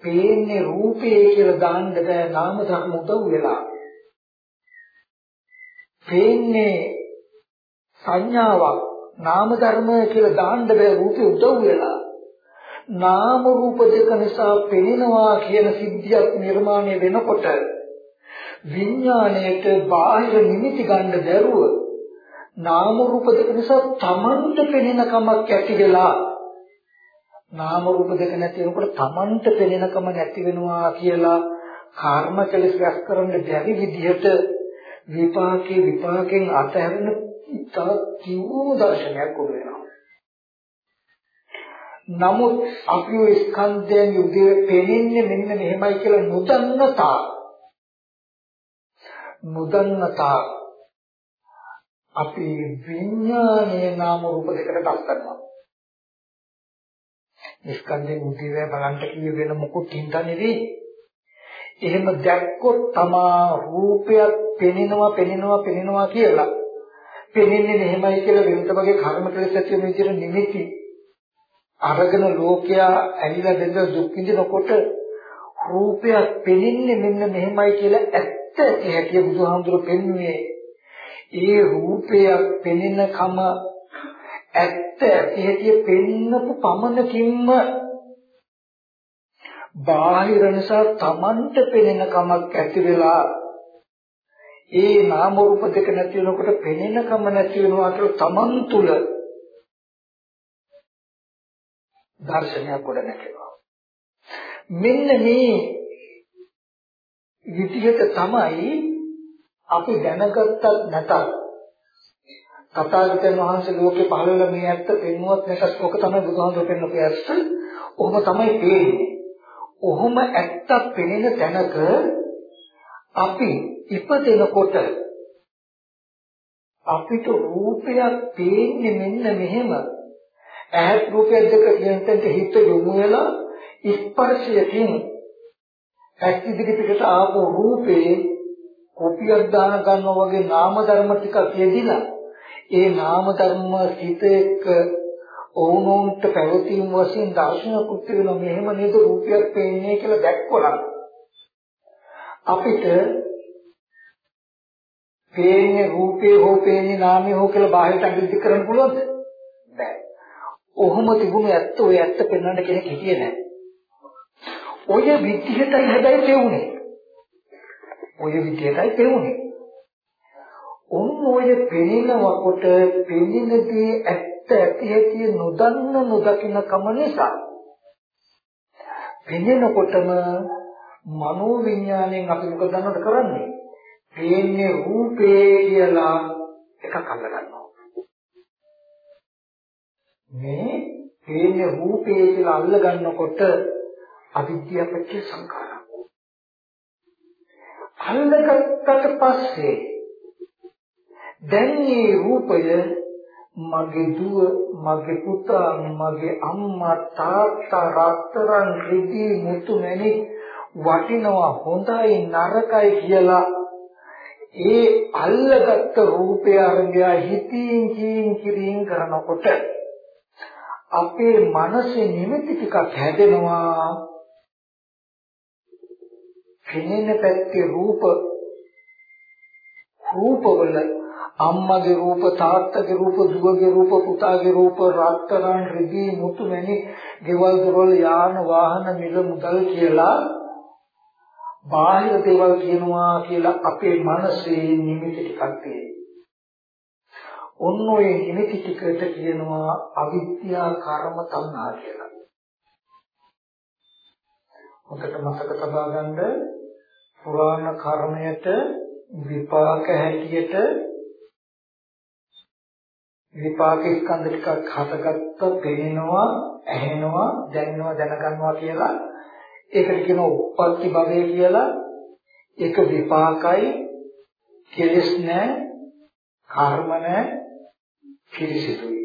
S2: පේන්නේ රූපේ කියලා දාන්න බෑ නාම ධර්ම උදව් වෙලා. පේන්නේ සංඥාවක් නාම ධර්ම කියලා දාන්න බෑ රූපේ උදව් වෙලා. නාම රූප දෙක නිසා පෙනෙනවා කියන සිද්ධියක් නිර්මාණය වෙනකොට විඥාණයට බාහිර නිමිති ගන්න බැරුව නාම රූප දෙක නිසා තමන්ට පෙනෙන කමක් ඇති වෙලා නාම රූප දෙක නැති වෙනකොට Tamanට පෙනෙනකම නැති වෙනවා කියලා කර්ම කෙලස් රැස් කරන්න බැරි විදිහට විපාකේ විපාකෙන් අතහැරෙන ඉතා කිව්ව දර්ශනයක් උඩ වෙනවා. නමුත් අපි ඔය ස්කන්ධයන් යුද්ධයේ පෙනෙන්නේ මෙන්න මෙහෙමයි කියලා නොදන්නතා නොදන්නතා අපි විඥානයේ නාම රූප දෙකට දස් කරනවා. ස්කන්ධේ මුදිවේ බලන්න කිය වෙන මොකුත් හින්දා නෙවෙයි. එහෙම දැක්කොත් තමා රූපයක් පෙනෙනවා පෙනෙනවා පෙනෙනවා කියලා. පෙනෙන්නේ මෙහෙමයි කියලා වෙනත වගේ කර්ම කෙලෙස් ඇති වෙන විදිහට නිමිති අරගෙන ලෝකයා ඇලිලා දෙන්න දුක් විඳිනකොට රූපයක් පෙනෙන්නේ මෙන්න මෙහෙමයි කියලා ඇත්ත ඇති හැටි බුදුහාමුදුරු පෙන්වුවේ ඒ රූපයක් පෙනෙන කම ඇත්ත ඇති හැටි පෙන්නපු පමණකින්ම බාහිර නිසා Tamanට පෙනෙන කමක් ඇති වෙලා ඒ නාම රූප දෙක නැති වෙනකොට පෙනෙන කම නැති වෙනවා කියලා Taman තුල දර්ශනයක් ගොඩ නැගෙනවා. මෙන්න මේ විදිහට තමයි අපි දැනගත්තත් නැතත් තථාගතයන් වහන්සේ ලෝකේ පහළ වෙලා මේ ඇත්ත පෙන්වුවත් නැත්නම් ඔක තමයි බුදුහාමුදුරු පෙන්වපු ඇත්ත. ඔහොම තමයි පේන්නේ. ඔහොම ඇත්තක් පෙනෙන තැනක අපි ඉපදෙනකොට අපිට රූපයක් පේන්නේ මෙන්න මෙහෙම. ඇහත් රූපයක් දෙක කියනතෙන්ට හිත යොමු වෙලා ස්පර්ශයකින් ඇස් ඉදිරිපිටට ආපු රූපේ කොපියක් දාන ගන්නවා වගේ නාම ධර්ම ටික කියදිලා ඒ නාම ධර්ම හිත එක්ක ඕනෝන්ට පැවතීම් වශයෙන් දර්ශන කෘත්‍ය වෙන මෙහෙම නේද රූපයක් පේන්නේ කියලා දැක්කොනම් අපිට පේන්නේ රූපේ හෝ පේන්නේ නාමේ හෝ කියලා බාහිරට අඟිලි කරන්න පුළුවන්ද? බෑ. ඔහොම තිබුණු ඇත්ත ඔය ඇත්ත පෙන්වන්න කෙනෙක් හිටියේ නැහැ. ඔය විදිහටයි හැබැයි පෙවුනේ. ඔය විදිහටයි පෙවුනේ. ඔන්න ඔය පෙනෙනකොට පෙනෙනදී ඇත්ත ඇති ඇති නොදන්න නොදකින්න කම නිසා පෙනෙනකොටම මනෝ විඥාණයෙන් අපි මොකද දන්නවද කරන්නේ? පේන්නේ රූපේ කියලා එකක් අල්ල ගන්නවා. මේ පේන්නේ රූපේ කියලා අල්ල ගන්නකොට අවිද්‍යාවච්ච සංඛාරා. අල්ලගත්තට පස්සේ දැන් මේ රූපය මගේ දුව මගේ පුතා මගේ අම්මා තාත්තා රත්තරන් රිදී මුතු මැණික් වටිනවා හොඳයි නරකයි කියලා ඒ අල්ලගත්ත රූපය අරගෙන හිතින් කියින් කිරින් කරනකොට අපේ මනසේ නිමිති ටිකක් හැදෙනවා. පෙනෙන පැත්තේ රූප රූපවල අම්මගේ රූප තාත්තගේ රූප දුවගේ රූප පුතාගේ රූප රත්තරන් රිදී මුතු මැණි ගෙවල් දොරවල් යාන වාහන මිල මුදල් කියලා බාහිර දේවල් කියනවා කියලා අපේ මනසේ නිමිති ටිකක් තියෙනවා. ඔන්න ඔය නිමිති ටිකට කියනවා අවිද්‍යා කර්ම තණ්හා කියලා. හොඳට මතක තබා ගන්න පුරාණ කර්මයට විපාක හැටියට විපාක ස්කන්ධ ටිකක් හටගත්ත පේනවා ඇහෙනවා දැනෙනවා දැනගන්නවා කියලා ඒකට කියන උප්පත්ති භවය කියලා. ඒක විපාකයි කෙලස් නැහැ කර්ම නැහැ පිරිසිදුයි.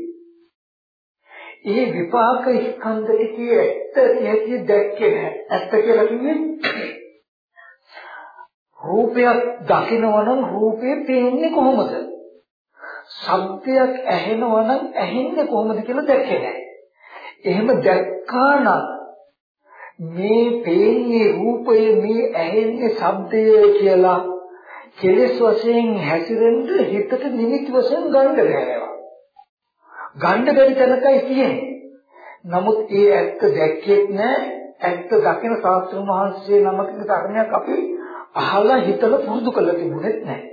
S2: ඒ විපාක ස්කන්ධ ටිකේ ඇත්ත ඇති දැක්කේ නැහැ ඇත්ත කියලා කිව්වේ රූපයක් දකිනවනම් රූපේ පේන්නේ කොහොමද? ශබ්දයක් ඇහෙනවනම් ඇහෙන්නේ කොහොමද කියලා දැක්කේ නැහැ එහෙම දැක්කා නම් මේ පේන්නේ රූපය මේ ඇහෙන්නේ ශබ්දය කියලා කෙලෙස් වශයෙන් හැසිරෙන්න හිතට නිමිති වශයෙන් ගන්න බැහැ. ගන්න බැරි තැනකයි තියෙන්නේ. නමුත් ඒ ඇත්ත දැක්කෙත් නැහැ. ඇත්ත දකින ශාස්ත්‍රඥ වහන්සේ නමකගේ ධර්මයක් අපි අහලා හිතලා පුරුදු කරලා තිබුණෙත් නැහැ.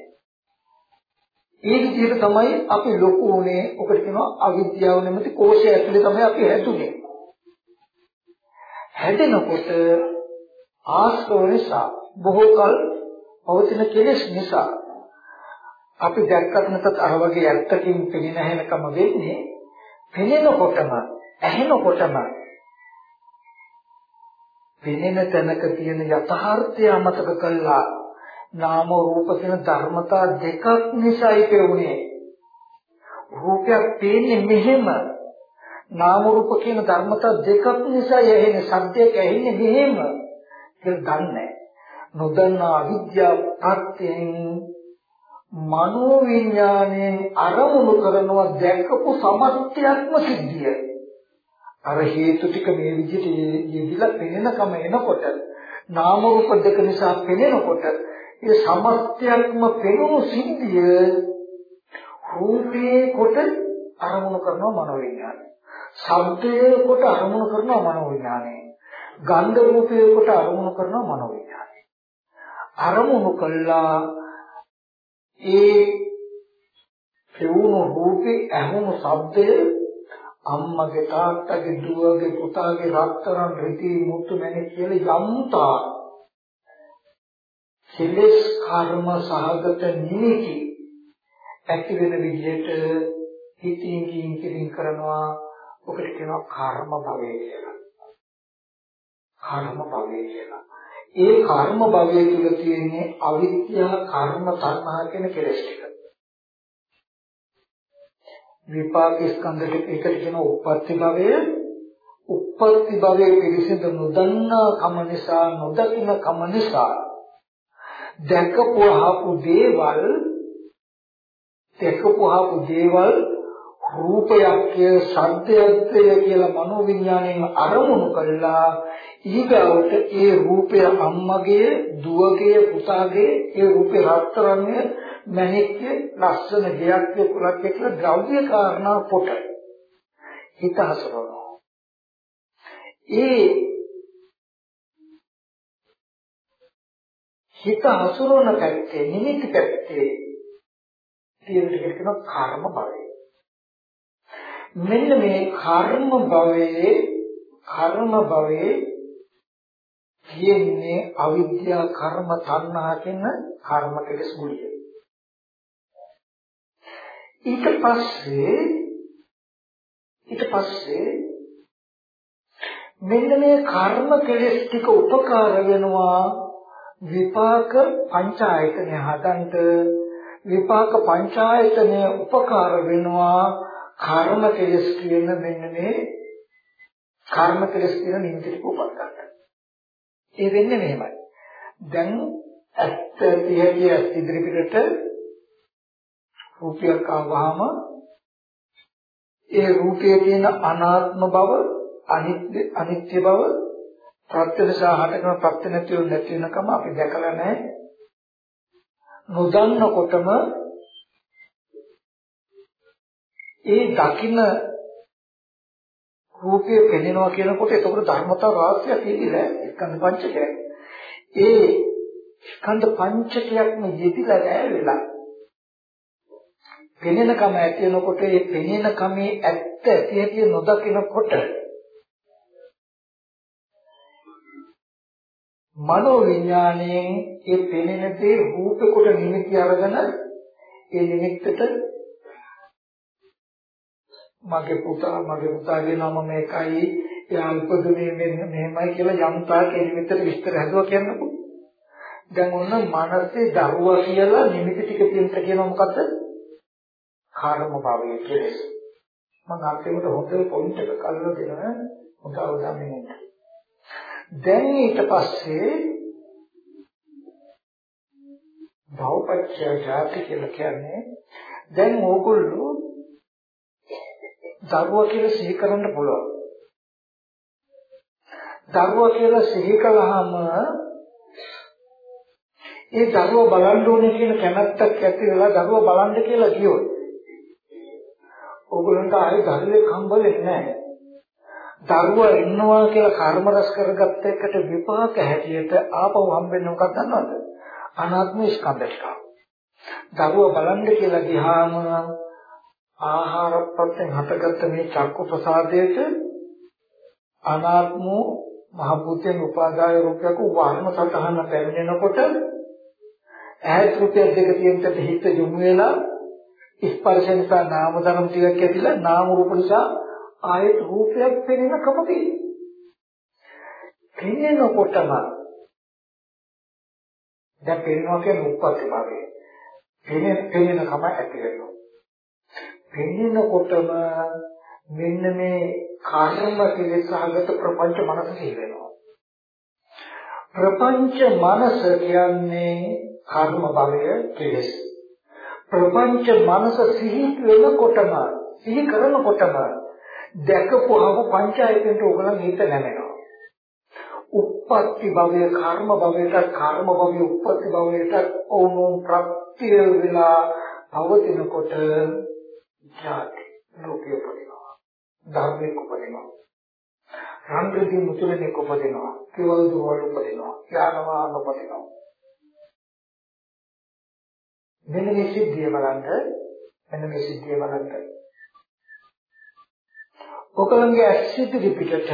S2: ඒ විදිහට තමයි අපි ලොකු උනේ. ඔකට කියනවා අවිද්‍යාව නැමැති කෝෂය ඇතුලේ තමයි අපි හැදුනේ. හැදෙනකොට ආශ්‍රව නිසා බොහෝ කල පවතින කෙලෙස් නිසා අපි දැක්කත් නැත්නම් අර වගේ ඇත්තකින් පෙනෙන හැනකම වෙන්නේ පෙනෙනකොටම ඇහෙනකොටම. පෙනෙන තැනක තියෙන යථාර්ථය අමතක කළා. නාම රූප කියන ධර්මතා දෙකක් නිසායි පෙවුනේ. රූපයක් පේන්නේ මෙහෙම. නාම රූප කියන ධර්මතා දෙකක් නිසා ඇහෙන සත්‍යයක් ඇහෙන්නේ මෙහෙම. කියලා දන්නේ නොදන්නා අවිද්‍යාව පත්‍යෙන් මනෝ විඥාණයෙන් අරමුණු කරනවා දැකපු සමත්‍යක්ම සිද්ධිය. අර හේතු ටික මේ විදිහට යෙදිලා පෙනෙනකම එනකොට නාම රූප දෙක නිසා පෙනෙනකොට ඒ සමත්‍යක්ම පෙනුණු සිද්ධිය රූපේ කොට අරමුණු කරනවා මනෝ විඥාණය ශබ්දයේ කොට අරමුණු කරනවා මනෝ විඥානය. ගන්ධ රූපය කොට අරමුණු කරන මනෝවිඥානය. අරමුණු කළා ඒ පෙවුණු රූපේ ඇහුණු ශබ්දය අම්මගේ තාත්තගේ දුවගේ පුතාගේ රත්තරන් රිදී මුතු මැණික් කියලා යම්තා කෙලෙස් කර්ම සහගත නිමිති ඇති වෙන විදිහට හිතින් කියින් කියින් කරනවා ඔකට කියනවා කර්ම භවය කියලා. කර්ම භවය කියලා. ඒ කර්ම භවය තුල තියෙන්නේ අවිද්‍යා කර්ම තණ්හා කියන කෙලෙස් ටික. විපාක ස්කන්ධ ටික එකට කියන උප්පත්ති භවය උප්පත්ති භවයේ පිළිසිඳ නොදන්නා කම නිසා නොදකින කම නිසා දැකපුවාපු දේවල් දැකපුවාපු දේවල් රූපයක්ය සද්දයක්ය කියලා මනෝවිඥාණයෙන් අරමුණු කළා. ඊගවට ඒ රූපය අම්මගේ දුවගේ පුතාගේ ඒ රූපේ රත්තරන්ය මැණික්ය ලස්සන ගියක්ය කුලක්ය කියලා ද්‍රව්‍ය කාරණා පොට හිත හසුරවනවා ඒ හිත හසුරවන පැත්තේ නිමිති පැත්තේ තියෙන දෙයක් කියනවා කර්ම භවය. මෙන්න මේ කර්ම භවයේ කර්ම භවයේ තියෙන්නේ අවිද්‍යා කර්ම තණ්හා කියන කර්ම කෙලස් ගුලිය. ඊට පස්සේ ඊට පස්සේ මෙන්න මේ කර්ම කෙලස් ටික උපකාර වෙනවා විපාක පංචායතනය හදන්න විපාක පංචායතනය උපකාර වෙනවා කර්ම කෙලස් කියන මෙන්න මේ කර්ම කෙලස් කියන නිමිතිට උපත් ගන්න. ඒ වෙන්නේ මෙහෙමයි. දැන් ඇත්ත තියදී ඇත් ඉදිරිපිටට රූපයක් ආවහම ඒ රූපයේ තියෙන අනාත්ම බව අනිත්‍ය අනිත්‍ය බව ප්‍රත්‍යක්ෂා හටගෙන ප්‍රත්‍ය නැතිව නැති වෙනකම අපි දැකලා නැහැ. නොදන්නකොටම ඒ දකින්න රූපය පෙනෙනවා කියනකොට ඒකට ධර්මතාව රාශියක් ඉදිරිය ස්කන්ධ පංචකය. ඒ ස්කන්ධ පංචකයක්ම යෙදිලා නැහැ වෙලා. පෙනෙන කම ඇති වෙනකොට ඒ පෙනෙන කමේ ඇත්ත ඇති ඇති නොදකිනකොට මනෝ විඥාණයෙන් ඒ පෙනෙන දේ රූප කොට නිමිති අරගෙන ඒ නිමිත්තට මගේ පුතා මගේ පුතාගේ නම මේකයි එයා උපදුනේ මෙහෙමයි කියලා යම් තාක් ඒ නිමිත්තට විස්තර හදුවා කියන්නකො. දැන් ඔන්න මනසේ දරුවා කියලා නිමිති ටික තියෙනට කියනවා මොකද්ද? කර්ම භවය කෙලෙස් මම අන්තිමට හොඳ පොයින්ට් එක කල්ලා දෙනවා. හොඳ අවධානයෙන්. ඉන්න දැන් ඊට පස්සේ භවපච්චය ජාති කියලා කියන්නේ දැන් ඕගොල්ලෝ දරුවා කියලා සිහි කරන්න පුළුවන්. දරුවා කියලා සිහි කළාම ඒ දරුවා බලන්න ඕනේ කියන කැමැත්තක් ඇති වෙලා දරුවා බලන්න කියලා කියොත් ඕගොල්ලන්ට ආයේ දරුවෙක් හම්බෙන්නේ නැහැ. දරුවා ඉන්නවා කියලා කර්ම රස කරගත්ත එකට විපාක හැටියට ආපහු හම්බෙන්නේ මොකක්ද දන්නවද? අනාත්ම ස්කන්ධ ටික. දරුවා බලන්න කියලා ගියාම ආහාර ප්‍රත්‍යයෙන් හටගත්ත මේ චක්කු ප්‍රසාදයට අනාත්ම මහ භූතයෙන් උපාදාය රූපයක වර්ණ සතහන පැමිණෙනකොට ඈත් රූපය දෙක තියෙනට හිත යොමු වෙලා ස්පර්ශ නිසා නාම ධර්ම ටිකක් ඇතිලා නාම රූප නිසා ආයෙත් රූපයක් පෙනෙන කමදී පෙනෙනකොටම දැන් පෙනෙනවා කියන්නේ උප්පත්ති භාවය පෙනෙන පෙනෙන කම ඇති වෙනවා. පෙනෙනකොටම මෙන්න මේ කර්ම කෙලෙසහගත ප්‍රපංච මනස සිහි වෙනවා. ප්‍රපංච මනස කියන්නේ කර්ම භවය කෙලෙස්. ප්‍රපංච මනස සිහි වෙනකොටම සිහි කරනකොටම දැකපුවම පංචායතෙන්ට ඕගලන් හිත නැමෙනවා. උප්පත්ති භවය කර්ම භවයට කර්ම භවය උප්පත්ති භවයට ඕනෝම් ප්‍රත්‍ය වෙලා පවතිනකොට ජාති ලෝකයේ උපදිනවා. ධර්මයේ උපදිනවා. රාම්ගදී මුතුලෙක් උපදිනවා. කෙවල් දුවල් උපදිනවා. යානවාන උපදිනවා. මෙන්න මේ සිද්ධිය බලන්න මෙන්න මේ සිද්ධිය බලන්න. ඔකලන්ගේ ඇසිදිරි පිටට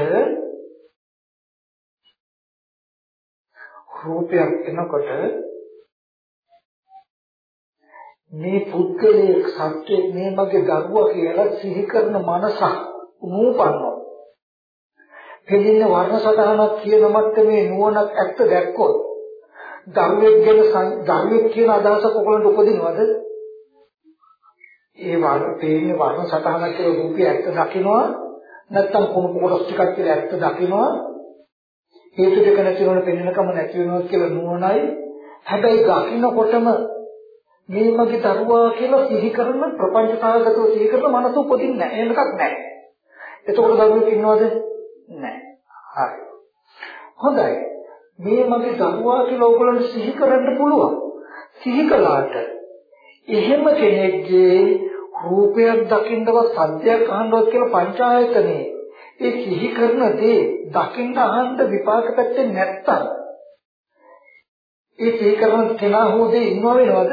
S2: රූපයක් එනකොට මේ පුද්ගලයේ සත්‍යයේ මේ මගේ දරුවා කියලා සිහි කරන මනසක් නූපන්නවා. දෙලින්න වර්ණ සටහනක් කියන මට්ටමේ නුවණක් ඇත්ත දැක්කොත් දරුවෙක් ගැන දරුවෙක් කියන අදහසක් ඔයගොල්ලන්ට උපදිනවද? ඒ වර්ණ තේින්නේ වර්ණ සටහනක් කියලා රූපය ඇත්ත දකින්නවා නැත්නම් කුණු කොටස් ටිකක් කියලා ඇත්ත දකින්නවා හේතු දෙක නැති වෙන පෙන්වනකම නැති වෙනවා කියලා නුවණයි හැබැයි දකින්නකොටම මේ මගේ දරුවා කියලා සිහි කරන ප්‍රපංචතාවගතව සිහි කරන මනස උපදින්නේ නැහැ. එහෙම එකක් නැහැ. එතකොට දරුවෙක් ඉන්නවද? නැහැ. හරි. හොඳයි. මේ මගේ දරුවා කියලා ඕගොල්ලන්ට සිහි කරන්න පුළුවන්. සිහි කළාට එහෙම කෙනෙක්ගේ රූපයක් දකින්නවත් සද්දයක් අහන්නවත් කියලා පංචායතනේ ඒ සිහි කරන දේ දකින්න අහන්න විපාක පැත්තේ නැත්තම් ඒ සිහි කරන කෙනා හෝ දේ ඉන්නව වෙනවද?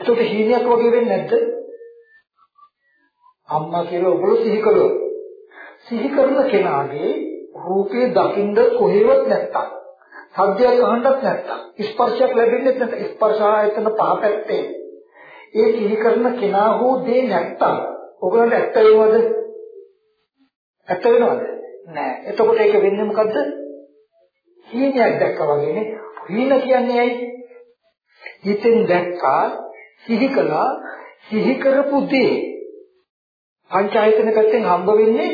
S2: ඒකට හීනයක් වගේ වෙන්නේ නැද්ද? අම්මා කියලා ඔබලු සිහි කළොත් සිහි කරන කෙනාගේ රූපේ දකින්න කොහෙවත් නැත්තම් සද්දයක් අහන්නත් නැත්තම් ස්පර්ශයක් ලැබෙන්නේ නැත්නම් ස්පර්ශ ආයතන පහ පැත්තේ ඒ සිහි කරන කෙනා හෝ දේ නැත්තම් ඔයගලන්ට ඇත්ත වෙනවද? ඇත්ත වෙනවද? නෑ. එතකොට ඒක වෙන්නේ මොකද්ද? හීනයක් දැක්කා වගේනේ. හීන කියන්නේ ඇයි? හිතෙන් දැක්කා සිහි කළා සිහි කරපු දේ පංචායතන පැත්තෙන් හම්බ වෙන්නේ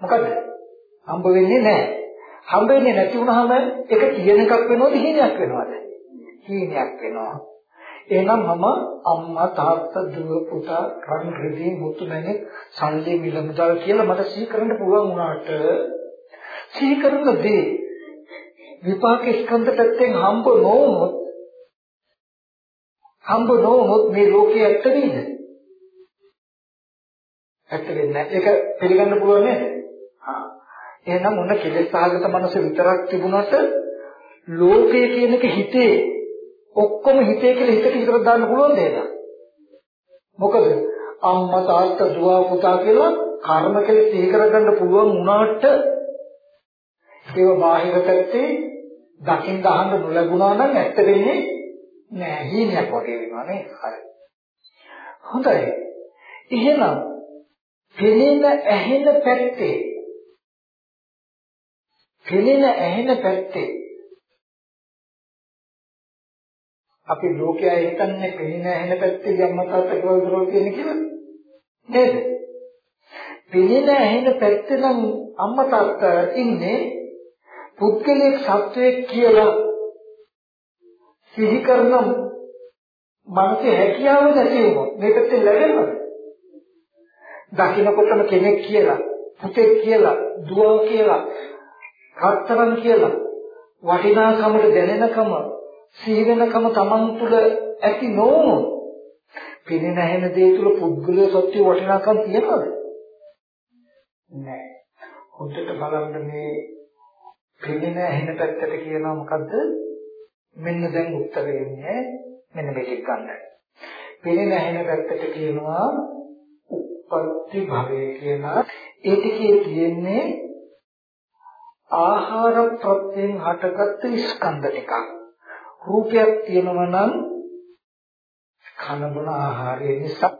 S2: මොකද? හම්බ වෙන්නේ නැහැ. හම්බ වෙන්නේ නැති වුනහම ඒක කියන එකක් වෙනවද හීනයක් වෙනවද? හීනයක් වෙනවා. එහෙනම් මම අම්මා තාත්තා දුව පුතා රන් රිදී මුතු මැණික් සල්ලි මිල මුදල් කියලා මට සිහි කරන්න පුළුවන් වුණාට සිහි කරන දේ විපාක ස්කන්ධ පැත්තෙන් හම්බ නොවුනොත් හම්බ නොවුනොත් මේ ලෝකයේ ඇත්ත නේද? ඇත්ත වෙන්නේ නැහැ. ඒක පිළිගන්න පුළුවන් නේද? හා. එහෙනම් මොන කෙලෙස් සහගත මනස විතරක් තිබුණාට ලෝකය කියන එක හිතේ ඔක්කොම හිතේ කියලා හිතට විතරක් දාන්න පුළුවන් නේද? මොකද අම්මා තාත්තා දුව පුතා කියලා කර්ම කෙලෙස් සිහි කරගන්න පුළුවන් වුණාට ඒව බාහිර පැත්තේ දකින්න අහන්න නොලැබුණා නම් ඇත්ත වෙන්නේ නෑ. හීනයක් වගේ වෙනවා නේ හරි. හොඳයි. එහෙනම් පෙනෙන ඇහෙන පැත්තේ පෙනෙන ඇහෙන පැත්තේ අපි ලෝකයා හිතන්නේ පෙනෙන ඇහෙන පැත්තේ යම්මතාවට කවදාද කියන කියලා නේද පෙනෙන ඇහෙන පැත්තේ නම් අම්මා තාත්තා ඉන්නේ පුද්ගලික සත්වයක් කියලා සිහි කරන මනසේ හැකියාව නැති වුණොත් මේකට ලැබෙනවද? දකින්නකොටම කෙනෙක් කියලා, පුතෙක් කියලා, දුව කියලා, රත්තරන් කියලා වටිනාකමට දැනෙනකම සිහි වෙනකම Taman තුල ඇති නොවුනොත් පිළින ඇහෙන දේ තුල පුද්ගලයේ සත්‍ය වටිනාකම් තියනවද? නැහැ. හොඳට බලන්න මේ පිළින ඇහෙන පැත්තට කියනවා මොකද්ද? මෙන්න දැන් උත්තරේ ඉන්නේ මෙන්න මේක ගන්න. පෙනෙන ඇහෙන පැත්තට කියනවා උප්පත්ති භවය කියලා. ඒ ටිකේ තියෙන්නේ ආහාර ප්‍රත්‍යයෙන් හටගත්තු ස්කන්ධ ටිකක්. රූපයක් තියෙනවා නම් කන බොන ආහාරය නිසා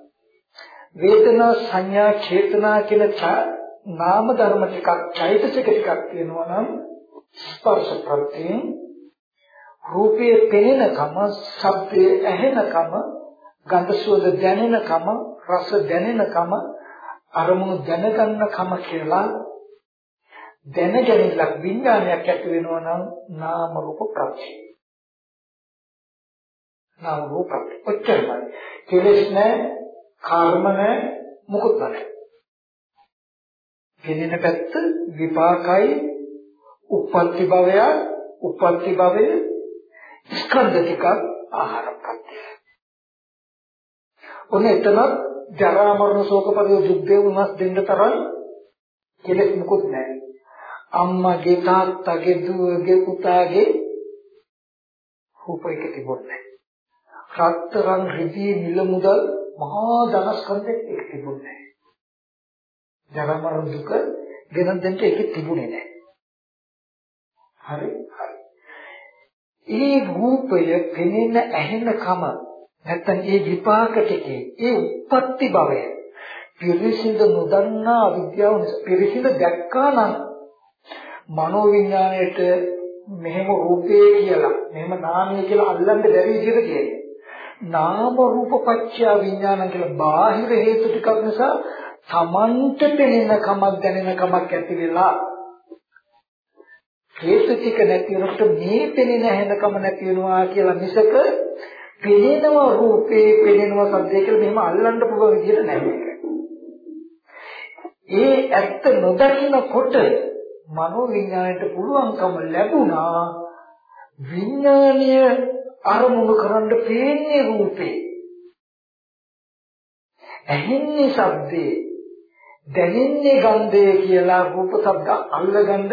S2: වේදනා සංඥා චේතනා කියන නාම ධර්ම ටිකක් චෛතසික ටිකක් තියෙනවා නම් ස්පර්ශ ප්‍රත්‍යයෙන් රූපයේ පෙනෙනකම, ශබ්දයේ ඇහෙනකම, ගන්ධ සුවඳ දැනෙනකම, රස දැනෙනකම, අරමුණු දැනගන්නකම කියලා දැනගැනීමක් විඥානයක් ඇති වෙනවා නම් නාම රූප ප්‍රත්‍ය. නාම රූප ප්‍රත්‍ය. ඔච්චරයි. කෙලෙස් නැහැ, කර්ම නැහැ, මුකුත් නැහැ. පෙනෙන පැත්ත විපාකයි, උප්පත්ති භවය, උප්පත්ති භවය ස්කන්ධ ටිකක් ආහාර ප්‍රත්‍යය. ඔන්න එතන ජරා මරණ ශෝක පරිදේ දුක් දේවුනස් දෙන්න තරම් කෙලෙස් මුකුත් නැහැ. අම්මගේ තාත්තගේ දුවගේ පුතාගේ රූපයක තිබුණේ නැහැ. රත්තරන් රිදී මිල මුදල් මහා ධනස්කන්ධෙක් ඒක තිබුණේ නැහැ. ජරා මරණ දුක ගෙනත් දෙන්න ඒක තිබුණේ නැහැ. හරි හරි. ඒ රූපය පෙනෙන ඇහෙන කම නැත්තම් ඒ විපාක ටිකේ ඒ උප්පත්ති භවය පිරිසිඳ නොදන්නා අවිද්‍යාව නිසා පිරිසිඳ දැක්කා නම් මනෝවිඥාණයට මෙහෙම රූපේ කියලා මෙහෙම නාමය කියලා අල්ලන්න බැරි විදිහට කියන්නේ. නාම රූප පත්‍ය විඥාන කියලා බාහිර හේතු ටිකක් නිසා තමන්ට පෙනෙන කමක් දැනෙන කමක් ඇති වෙලා හේතු ටික නැති වෙනකොට මේ පෙනෙන හැඳකම නැති වෙනවා කියලා මිසක පෙනෙනවා රූපේ පෙනෙනවා සද්දේ කියලා මෙහෙම අල්ලන්න පුළුවන් විදිහට නැහැ. ඒ ඇත්ත නොදකිනකොට මනෝ විඥාණයට පුළුවන්කම ලැබුණා විඥානීය අරමුණු කරන්න පේන්නේ රූපේ. ඇහෙන්නේ ශබ්දේ දැනෙන්නේ ගන්ධය කියලා රූප ශබ්ද අල්ලගන්න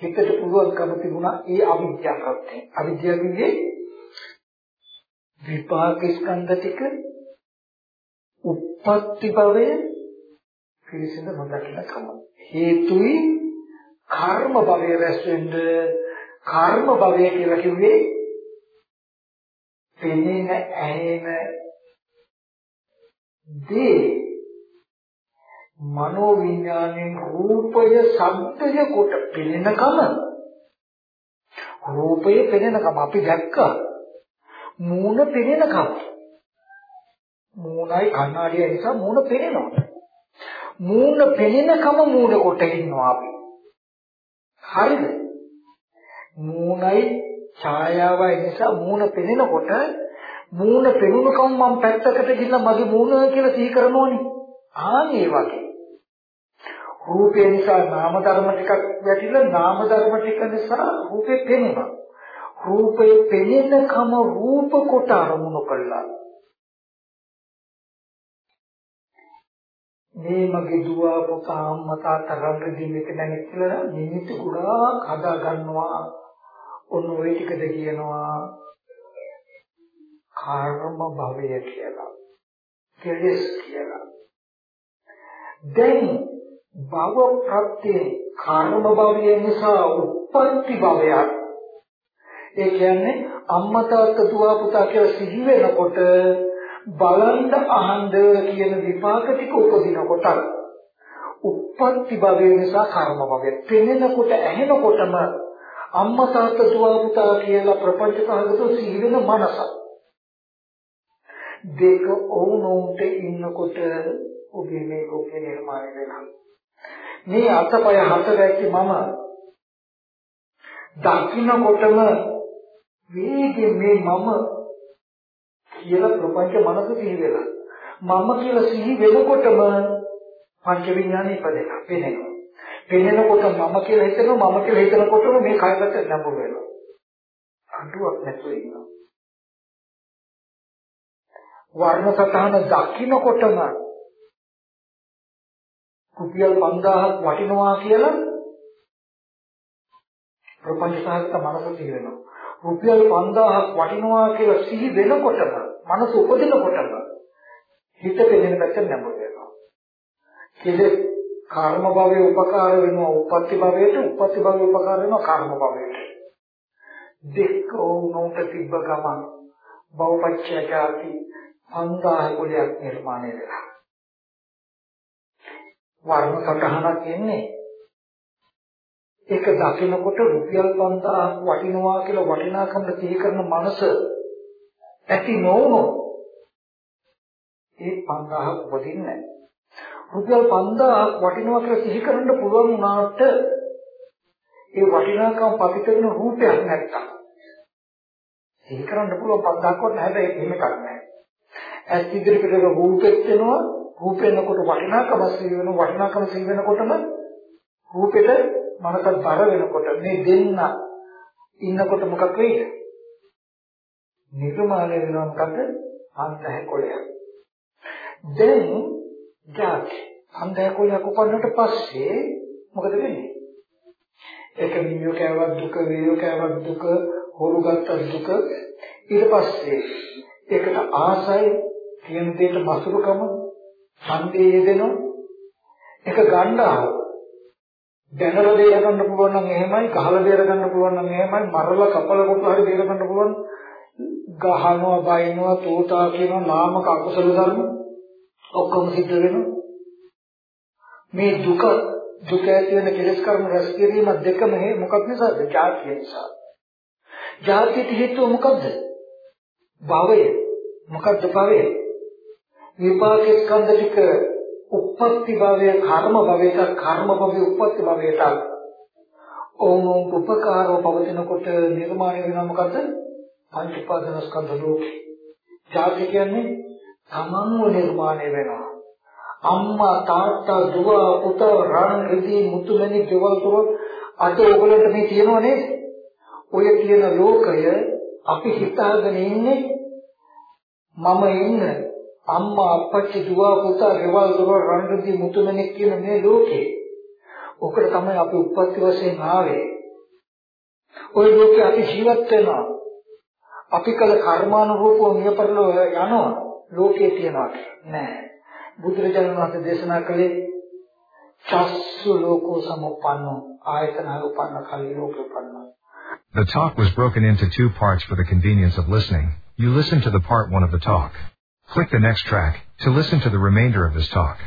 S2: හිතට පුළුවන්කම තිබුණා ඒ අවිද්‍යාවක්යෙන්. අවිද්‍යාවකින්ගේ විපාක ස්කන්ධ ටික උප්පත්ති භවය පිරිසිදු නොදකින කම. හේතුයි කර්ම භවය රැස් වෙන්න කර්ම භවය කියලා කිව්වේ පෙනෙන ඇහෙන දේ මනෝ විඥාණයෙන් රූපය ශබ්දය කොට පෙනෙනකම රූපය පෙනෙනකම අපි දැක්කා. මූණ පෙනෙනකම මූණයි කණ්ණාඩිය නිසා මූණ පෙනෙනවා. මූණ පෙනෙනකම මූණ කොට ඉන්නවා අපි. හරිද? මූණයි ඡායාවයි නිසා මූණ පෙනෙනකොට මූණ පෙනුනකම් මම පැත්තකට ගිහිල්ලා මගේ මූණ කියලා සිහි කරනෝනේ. ආන් ඒ වගේ. රූපේ නිසා නාම ධර්ම ටිකක් වැටිලා නාම ධර්ම ටික නිසා රූපේ පෙනෙනවා රූපේ පෙනෙනකම රූප කොට අරමුණු කළා. මේ මගේ දුව පුතා අම්මා තාත්තා රංගදී මෙතන නැතිලා නිමිති ගොඩාක් හදා ගන්නවා ඔන්න ওই ටිකද කියනවා කර්ම භවය කියලා. කෙලස් කියලා. දැන් භව ප්‍රත්‍ය කර්ම භවය නිසා උප්පත්ති භවයක්. ඒ කියන්නේ අම්මා තාත්තා දුව පුතා කියලා සිහි වෙනකොට බලන්න අහන්න කියන විපාක ටික උපදින කොට උප්පත්ති භවය නිසා කර්ම භවය. පෙනෙනකොට ඇහෙනකොටම අම්මා තාත්තා දුව පුතා කියලා ප්‍රපංච සහගතව සිහි වෙන මනස දෙක වුණොන්ට ඉන්නකොට ඔබේ මේ ලෝකේ නිර්මාණය වෙනවා. මේ අතපය හතරැක්කි මම දකින්නකොටම වේගෙන් මේ මම කියලා ප්‍රපංච මනස සිහි වෙලා මම කියලා සිහි වෙනකොටම පංච විඥානෙ ඉපදෙනවා පෙනෙනවා. පෙනෙනකොට මම කියලා හිතනවා මම කියලා හිතනකොටම මේ කයකට නැඹුරු වෙනවා. අඩුවක් නැතුව ඉන්නවා. වර්ණ සතහන දකින්නකොටම රුපියල් 5000ක් වටිනවා කියලා ප්‍රපංච සහගත මනස සිහි වෙනවා රුපියල් 5000ක් වටිනවා කියලා සිහි වෙනකොටම මනස උපදිනකොටම හිත පෙනෙන පැත්ත නැඹුරු වෙනවා. කෙලෙස් කර්ම භවයේ උපකාර වෙනවා උපපත්ති භවයට උපපත්ති භවයේ උපකාර වෙනවා කර්ම භවයට. දෙක උනොට තිබ්බ ගමන් භවපච්චය ජාති 5000 කුලයක් නිර්මාණය වෙනවා. වර්ණ සටහනක් එන්නේ ඒක දකිනකොට රුපියල් 5000ක් වටිනවා කියලා වටිනාකම සිහි කරන මනස ඇති නොවුනොත් ඒ 5000ක් වටින්නේ නැහැ. රුපියල් 5000ක් වටිනවා කියලා සිහි කරන්න පුළුවන් වුණාට ඒ වටිනාකම පතිත වෙන රූපයක් නැත්තම් සිහි කරන්න පුළුවන් 5000ක් වත් නැහැ හැබැයි එහෙම එකක් නැහැ. ඇස් ඉදිරියට රූපෙත් වෙනවා රූපෙනකොට වටිනාකම සිහි වෙන වටිනාකම සිහි වෙනකොටම රූපෙට මනස බර වෙනකොට මේ දෙන්න ඉන්නකොට මොකක් වෙයිද? නිර්මාණය වෙනවා මොකද? අන්තහැ කොලයක්. දැන් ජාති අන්තහැ කොලයක් උපන්නට පස්සේ මොකද වෙන්නේ? ඒක නියෝ කෑවත් දුක, වේයෝ කෑවත් දුක, හොරු ගත්තත් දුක. ඊට පස්සේ ඒකට ආසයි කියන දෙයට මසුරුකම ඡන්දේ යෙදෙනවා. ඒක ගන්නවා. දැනලා දෙය ගන්න පුළුවන් නම් එහෙමයි, කහලා දෙය ගන්න පුළුවන් නම් එහෙමයි, මරලා කපලා කොට හරි දෙය ගන්න පුළුවන්. ගහනවා, බයිනවා, තෝතා කියනවා නාමක අකුසල ධර්ම ඔක්කොම සිද්ධ වෙනවා. මේ දුක දුක ඇති වෙන කෙලෙස් කර්ම රැස් කිරීම දෙකම හේ මොකක් නිසාද? ජාතිය නිසා. ජාතියට හේතුව මොකද්ද? භවය. මොකද්ද භවය? විපාක ස්කන්ධ ටික උප්පත්ති භවය, කර්ම භවයට, කර්ම භවය උප්පත්ති භවයට ඕම උපකාරව පවතිනකොට නිර්මාණය වෙනවා මොකද්ද? පංච උපාදාන ස්කන්ධ ලෝකේ. ජාති කියන්නේ තමන්ව නිර්මාණය වෙනවා. අම්මා තාත්තා දුව පුතා රන් රිදී මුතුමැණි ගෙවල් තුර අද ඕගලන්ට මේ තියෙනව නේද? ඔය කියන ලෝකය අපි හිතාගෙන ඉන්නේ මම ඉන්න අම්මා අප්පච්චි දුව පුතා ගෙවල් තුර රන් රිදී මුතුමැණි කියන මේ ලෝකේ. ඔකට තමයි අපි උප්පත්ති වශයෙන් ආවේ. ওই ලෝකේ අපි ජීවත් වෙනවා. අපි කල කර්මානුරූපව මිය පරලෝ යනවා. ලෝකේ තියනවා නෑ. බුදුරජාණන් වහන්සේ දේශනා කළේ චස්සු ලෝකෝ සමුප්පන්නෝ ආයතන උපන්න කල්ලි ලෝක උපන්න
S3: The talk was broken into two parts for the convenience of listening. You listen to the part one of the talk. Click the next track to listen to the remainder of this talk.